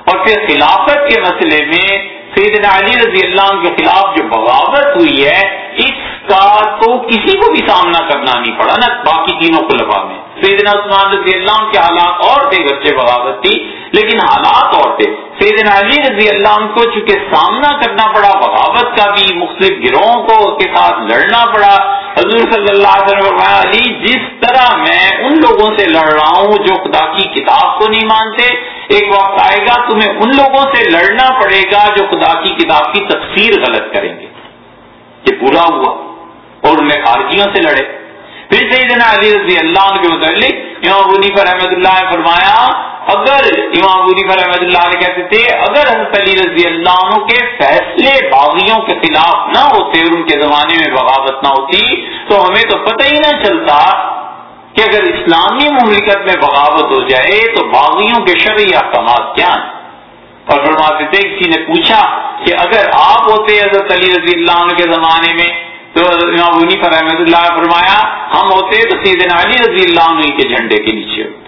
اور پھر خلافت کے مسئلے میں سیدنا علی رضی اللہ عنہ کے خلاف جو بغاوت ہوئی ہے، اس کا تو کسی کو بھی سامنا کرنا نہیں پڑا نا باقی تینوں خلفا میں۔ سیدنا عثمان رضی اللہ عنہ کے حالات اور تھے، بچے بغاوت تھی، لیکن حالات اور تھے۔ سیدنا علی رضی اللہ عنہ کو چونکہ سامنا کرنا پڑا، بغاوت کا بھی، مختلف گروہوں کو کے ساتھ لڑنا پڑا۔ حضور صلی اللہ علیہ وسلم علی، جس طرح میں ان لوگوں سے لڑ رہا ہوں جو خدا کی کتاب کو نہیں مانتے، ایک وقت آئے گا، تمہیں ان لوگوں سے لڑنا پڑے گا جو خدا کی کتاب کی تفسیر غلط کریں گے۔ یہ پورا ہوا۔ اور انہیں خارجیوں سے لڑے۔ پھر سیدنا علی رضی اللہ عنہ کے متعلق امام ابنیف رحمۃ اللہ نے فرمایا، اگر امام ابنیف رحمۃ اللہ نے کہتے تھے، اگر حضرت علی رضی اللہ عنہ کے فیصلے باغیوں کے خلاف نہ ہوتے اور ان کے زمانے میں بغاوت نہ ہوتی، تو ہمیں تو پتہ ہی نہ چلتا کہ اگر اسلامی مملکت میں بغاوت ہو جائے تو باغیوں کے شرعی احکامات کیا ہیں؟ اور فرماتے تھے، کسی نے پوچھا کہ اگر آپ ہوتے حضرت علی رضی اللہ عنہ کے زمانے میں تو امام پر رحمۃ اللہ فرمایا، ہم ہوتے تو سیدنا علی رضی اللہ عنہ کے جھنڈے کے نیچے ہوتے۔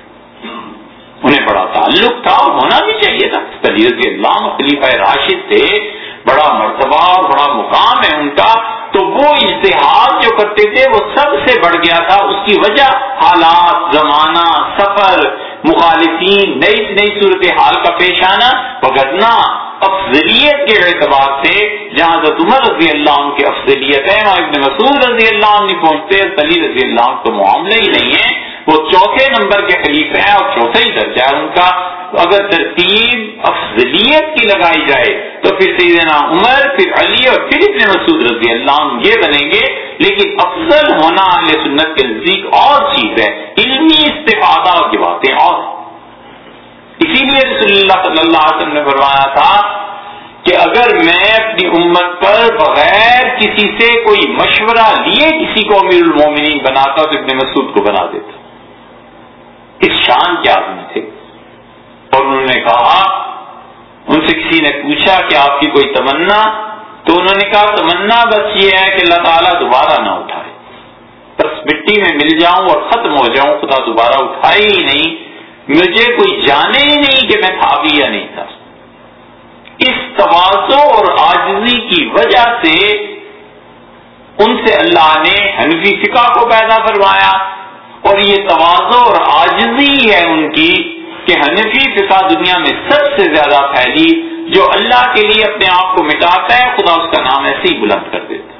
انہیں بڑا تعلق تھا اور ہونا بھی چاہیے تھا۔ علی رضی اللہ عنہ خلیفہ راشد تھے، بڑا مرتبہ اور بڑا مقام ہے ان کا۔ تو وہ اشتہار جو کرتے تھے، وہ سب سے بڑھ گیا تھا۔ اس کی وجہ حالات، زمانہ، سفر، مخالفین، نئی نئی صورت حال کا پیش آنا۔ بگڑنا افضلیت کے اعتبار سے جہاں سے عمر رضی اللہ عنہ کی افضلیت ہے وہاں ابن مسعود رضی اللہ عنہ نہیں پہنچتے، علی رضی اللہ عنہ تو معاملہ ہی نہیں ہے۔ وہ چوتھے نمبر کے خلیف ہیں اور چوتھا ہی درجہ ہے ان کا۔ اگر ترتیب افضلیت کی لگائی جائے تو پھر سیدنا عمر، پھر علی اور پھر ابن مسعود رضی اللہ عنہ یہ بنیں گے۔ لیکن افضل ہونا اہل سنت کے نزدیک اور چیز ہے، علمی استفادہ کی باتیں اور اسی لیے رسول اللہ صلی اللہ علیہ وسلم نے فرمایا تھا کہ اگر میں اپنی امت پر بغیر کسی سے کوئی مشورہ لیے کسی کو امیر المومنین بناتا تو ابن مسعود کو بنا دیتا۔ اس شان کے آدمی تھے۔ اور انہوں نے کہا، ان سے کسی نے پوچھا کہ آپ کی کوئی تمنا؟ تو انہوں نے کہا، تمنا بس یہ ہے کہ اللہ تعالیٰ دوبارہ نہ اٹھائے۔ بس مٹی میں مل جاؤں اور ختم ہو جاؤں، خدا دوبارہ اٹھائے ہی نہیں۔ مجھے کوئی جانے ہی نہیں کہ میں تھا بھی یا نہیں تھا۔ اس توازو اور آجزی کی وجہ سے ان سے اللہ نے حنفی فقہ کو پیدا کروایا اور یہ توازو اور آجزی ہے ان کی کہ حنفی فقہ دنیا میں سب سے زیادہ پھیلی جو اللہ کے لیے اپنے آپ کو مٹاتا ہے، خدا اس کا نام ایسے ہی بلند کر دیتا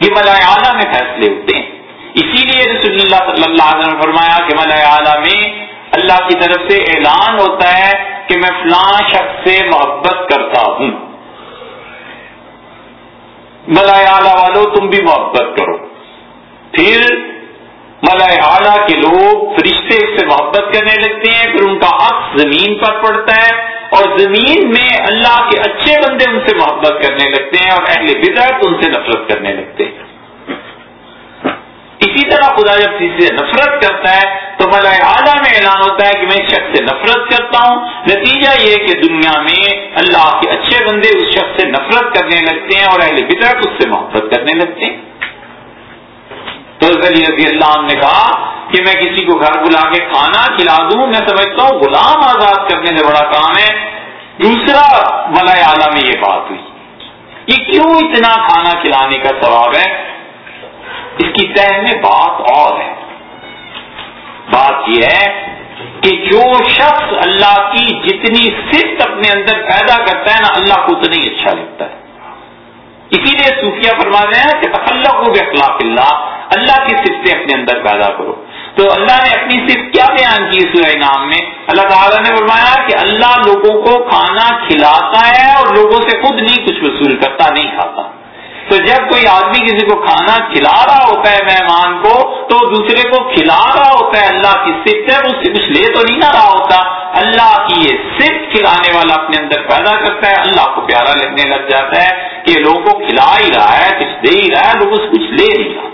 یہ ملائے اعلیٰ میں فیصلے ہوتے ہیں۔ اسی لیے رسول اللہ صلی اللہ علیہ وسلم فرمایا کہ ملائے اعلیٰ میں اللہ کی طرف سے اعلان ہوتا ہے کہ میں فلاں شخص سے محبت کرتا ہوں۔ ملائے اعلی والو، تم بھی محبت کرو۔ پھر ملائے اعلیٰ کے لوگ فرشتے سے محبت کرنے لگتے ہیں، پھر ان کا حق زمین پر پڑتا ہے اور زمین میں اللہ کے اچھے بندے ان سے محبت کرنے لگتے ہیں اور اہل بدعت ان سے نفرت کرنے لگتے ہیں۔ اسی طرح خدا جب کسی سے نفرت کرتا ہے تو ملائے اعلیٰ میں اعلان ہوتا ہے کہ میں اس شخص سے نفرت کرتا ہوں۔ نتیجہ یہ کہ دنیا میں اللہ کے اچھے بندے اس شخص سے نفرت کرنے لگتے ہیں اور اہل بدرت اس سے محبت کرنے لگتے ہیں۔ تو رضی اللہ عنہ نے کہا کہ میں کسی کو گھر بلا کے کھانا کھلا دوں، میں سمجھتا ہوں غلام آزاد کرنے سے بڑا کام ہے۔ دوسرا ملائے اعلیٰ میں یہ بات ہوئی یہ کیوں اتنا کھانا کھلانے کا ثواب ہے؟ اس کی تہ میں بات اور ہے۔ بات یہ ہے کہ جو شخص اللہ کی جتنی صفت اپنے اندر پیدا کرتا ہے نا، اللہ کو اتنا ہی اچھا لگتا ہے۔ اسی لیے صوفیہ فرما رہے ہیں کہ اللہ کو اخلاق اللہ اللہ کی صفتیں اپنے اندر پیدا کرو۔ تو اللہ نے اپنی صرف کیا بیان کی سورہ نام میں؟ اللہ تعالیٰ نے فرمایا کہ اللہ لوگوں کو کھانا کھلاتا ہے اور لوگوں سے خود نہیں، کچھ وصول کرتا، نہیں کھاتا۔ تو جب کوئی آدمی کسی کو کھانا کھلا رہا ہوتا ہے مہمان کو، تو دوسرے کو کھلا رہا ہوتا ہے اللہ کی صفت ہے، اس سے کچھ لے تو نہیں نہ رہا ہوتا۔ اللہ کی یہ صفت کھلانے والا اپنے اندر پیدا کرتا ہے، اللہ کو پیارا لگنے لگ جاتا ہے کہ لوگوں کو کھلا ہی رہا ہے، کچھ دے ہی رہا ہے، لوگوں سے کچھ لے نہیں رہا۔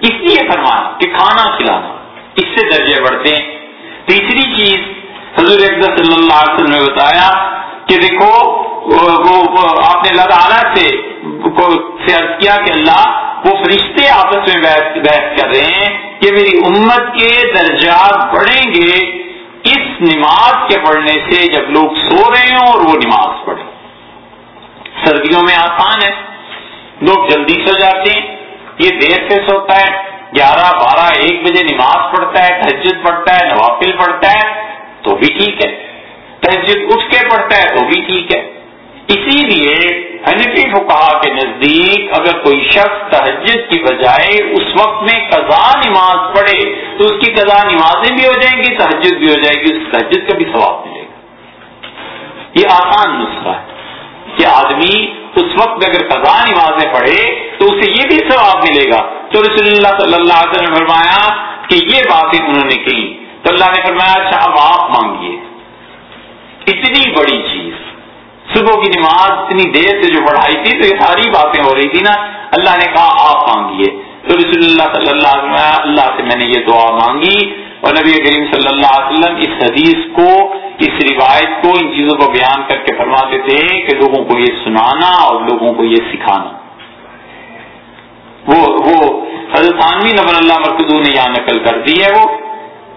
اس لیے فرمانا کہ کھانا کھلانا، اس سے درجے بڑھتے ہیں۔ تیسری چیز حضور صلی اللہ علیہ وسلم نے بتایا کہ دیکھو، وہ آپ نے اللہ تعالیٰ سے عرض کیا کہ اللہ وہ فرشتے آپس میں بحث کر رہے ہیں کہ میری امت کے درجات بڑھیں گے۔ اس نماز کے پڑھنے سے جب لوگ سو رہے ہوں اور وہ نماز پڑھیں۔ سردیوں میں آسان ہے۔ لوگ جلدی سو جاتے ہیں۔ یہ دیر سے سوتا ہے۔ گیارہ، بارہ، ایک بجے نماز پڑھتا ہے، تہجد پڑھتا ہے، نوافل پڑھتا ہے۔ تو بھی ٹھیک ہے۔ تہجد اٹھ کے پڑھتا ہے تو بھی ٹھیک ہے۔ اسی لیے حنفی فقہا کے نزدیک اگر کوئی شخص تہجد کی بجائے اس وقت میں قضا نماز پڑھے تو اس کی قضا نمازیں بھی ہو جائیں گی، تہجد بھی ہو جائے گی، اس تہجد کا بھی ثواب ملے گا۔ یہ آسان نسخہ ہے کہ آدمی اس وقت اگر قضا نمازیں پڑھے تو اسے یہ بھی ثواب ملے گا۔ تو رسول اللہ صلی اللہ علیہ وسلم نے فرمایا کہ یہ باتیں انہوں نے کہی تو اللہ نے فرمایا اچھا اب آپ مانگیے۔ اتنی بڑی چیز۔ صبح کی نماز اتنی دیر سے جو پڑھائی تھی تو یہ ساری باتیں ہو رہی تھی نا۔ اللہ نے کہا، آپ مانگیے۔ تو رسول اللہ صلی اللہ علیہ وسلم اللہ سے میں نے یہ دعا مانگی اور نبی کریم صلی اللہ علیہ وسلم اس حدیث کو، اس روایت کو، ان چیزوں کو بیان کر کے فرماتے تھے کہ لوگوں کو یہ سنانا اور لوگوں کو یہ سکھانا۔ وہ وہ حضرت عنوی نبر اللہ مرکزو نے یہاں نقل کر دی ہے۔ وہ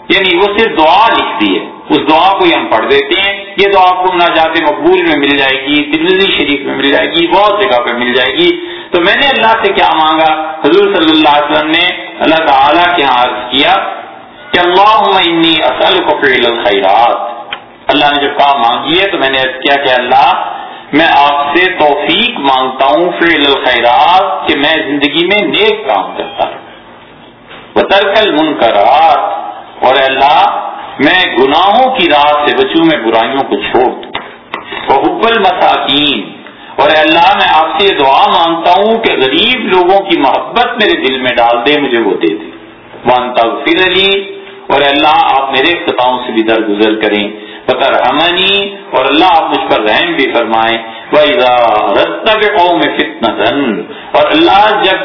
یعنی وہ صرف دعا لکھ دی ہے۔ اس دعا کو ہی ہم پڑھ دیتے ہیں۔ یہ دعا کو نہ جاتے مقبول میں مل جائے گی ترنزی شریف میں مل جائے گی، بہت جگہ پہ مل جائے گی۔ تو میں نے اللہ سے کیا مانگا؟ حضور صلی اللہ علیہ وسلم نے اللہ تعالیٰ کے یہاں عرض کیا کہ اللہ انی اصل کو فیل الخیرات۔ اللہ نے جب کہا مانگی ہے تو میں نے عرض کیا کہ اللہ، میں آپ سے توفیق مانگتا ہوں فیل الخیرات کہ میں زندگی میں نیک کام کرتا ہوں وہ ترکل منکرات اور اللہ، میں گناہوں کی راہ سے بچوں میں برائیوں کو چھوڑ دوں۔ حب المساکین۔ اور اللہ، میں آپ سے یہ دعا مانگتا ہوں کہ غریب لوگوں کی محبت میرے دل میں ڈال دے، مجھے وہ دے دے۔ مانتا پھر علی اور اللہ، آپ میرے خطاؤں سے بھی درگزر کریں۔ بطر امنی اور اللہ، آپ مجھ پر رحم بھی فرمائیں۔ قوم فتنا اور اللہ، جب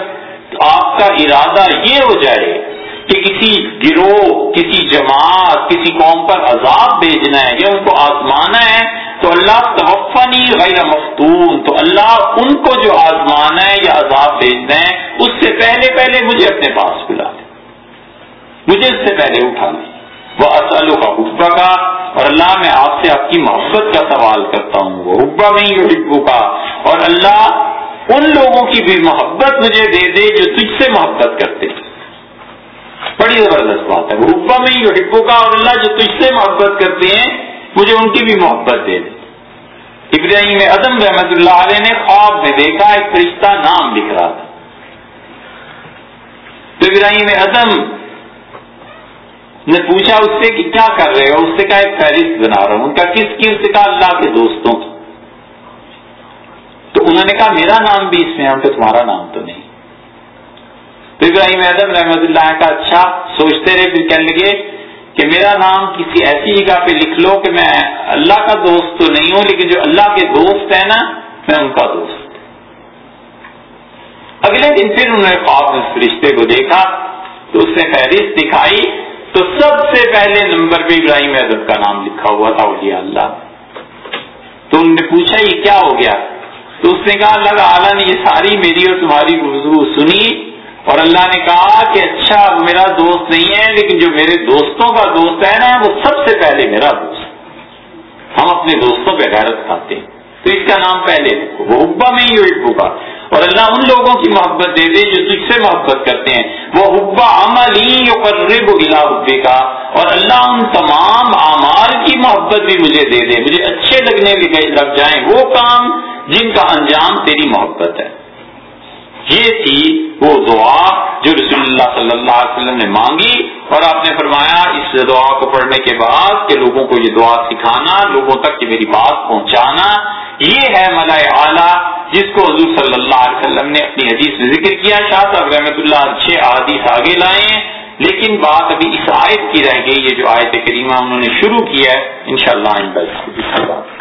آپ کا ارادہ یہ ہو جائے کہ کسی گروہ، کسی جماعت، کسی قوم پر عذاب بھیجنا ہے یا ان کو آزمانا ہے، تو اللہ توفنی غیر مفتون، تو اللہ ان کو جو آزمانا ہے یا عذاب بھیجنا ہے، اس سے پہلے پہلے مجھے اپنے پاس بلا دے۔ مجھے اس سے پہلے اٹھا لیں وہ اصل کا حبا کا اور اللہ میں آپ سے آپ کی محبت کا سوال کرتا ہوں۔ وہ حبا میں ہی ڈبو کا اور اللہ ان لوگوں کی بھی محبت مجھے دے دے جو تجھ سے محبت کرتے ہیں۔ بڑی زبردست بات ہے۔ روپا میں جو ہبو کا اور اللہ جو تجھ سے محبت کرتے ہیں، مجھے ان کی بھی محبت دے دے۔ ابراہیم ادم رحمت اللہ علیہ نے خواب میں دیکھا، ایک فرشتہ نام لکھ رہا تھا۔ تو ابراہیم ادم نے پوچھا، اس سے کہ کیا کر رہے ہو؟ اس سے کہا، ایک فہرست بنا رہا ہوں۔ ان کا کس کی سے کہا اللہ کے دوستوں کی۔ تو انہوں نے کہا، میرا نام بھی اس میں ہم تو تمہارا نام تو نہیں۔ تو ابراہیم اعظم رحمت اللہ کا اچھا سوچتے رہے، پھر کہنے لگے کہ میرا نام کسی ایسی جگہ پہ لکھ لو کہ میں اللہ کا دوست تو نہیں ہوں، لیکن جو اللہ کے دوست ہیں نا، میں ان کا دوست اگلے دن پھر انہوں نے خواب اس رشتے کو دیکھا، تو اس نے فہرست دکھائی۔ تو سب سے پہلے نمبر پہ ابراہیم اعظم کا نام لکھا ہوا تھا، اولیاء اللہ۔ تو انہوں نے پوچھا، یہ کیا ہو گیا؟ تو اس نے کہا، اللہ تعالیٰ نے یہ ساری میری اور تمہاری گفتگو سنی۔ اور اللہ نے کہا کہ اچھا میرا دوست نہیں ہے، لیکن جو میرے دوستوں کا دوست ہے نا، وہ سب سے پہلے میرا دوست ہم اپنے دوستوں پہ غیرت کھاتے ہیں۔ تو اس کا نام پہلے وہ حبا میں ہی ابو کا اور اللہ ان لوگوں کی محبت دے دے جو تجھ سے محبت کرتے ہیں۔ وہ حبا عملی قرب الا حبے کا اور اللہ ان تمام اعمال کی محبت بھی مجھے دے دے۔ مجھے اچھے لگنے لگ جائیں۔ وہ کام جن کا انجام تیری محبت ہے۔ یہ تھی وہ دعا جو رسول اللہ صلی اللہ علیہ وسلم نے مانگی اور آپ نے فرمایا، اس دعا کو پڑھنے کے بعد کہ لوگوں کو یہ دعا سکھانا، لوگوں تک کہ میری بات پہنچانا۔ یہ ہے ملائے اعلیٰ جس کو حضور صلی اللہ علیہ وسلم نے اپنی حدیث میں ذکر کیا۔ شاہ صاحب رحمۃ اللہ اچھے حدیث آگے لائے لیکن بات ابھی اس آیت کی رہ گئی یہ جو آیت کریمہ انہوں نے شروع کیا ہے۔ ان شاء اللہ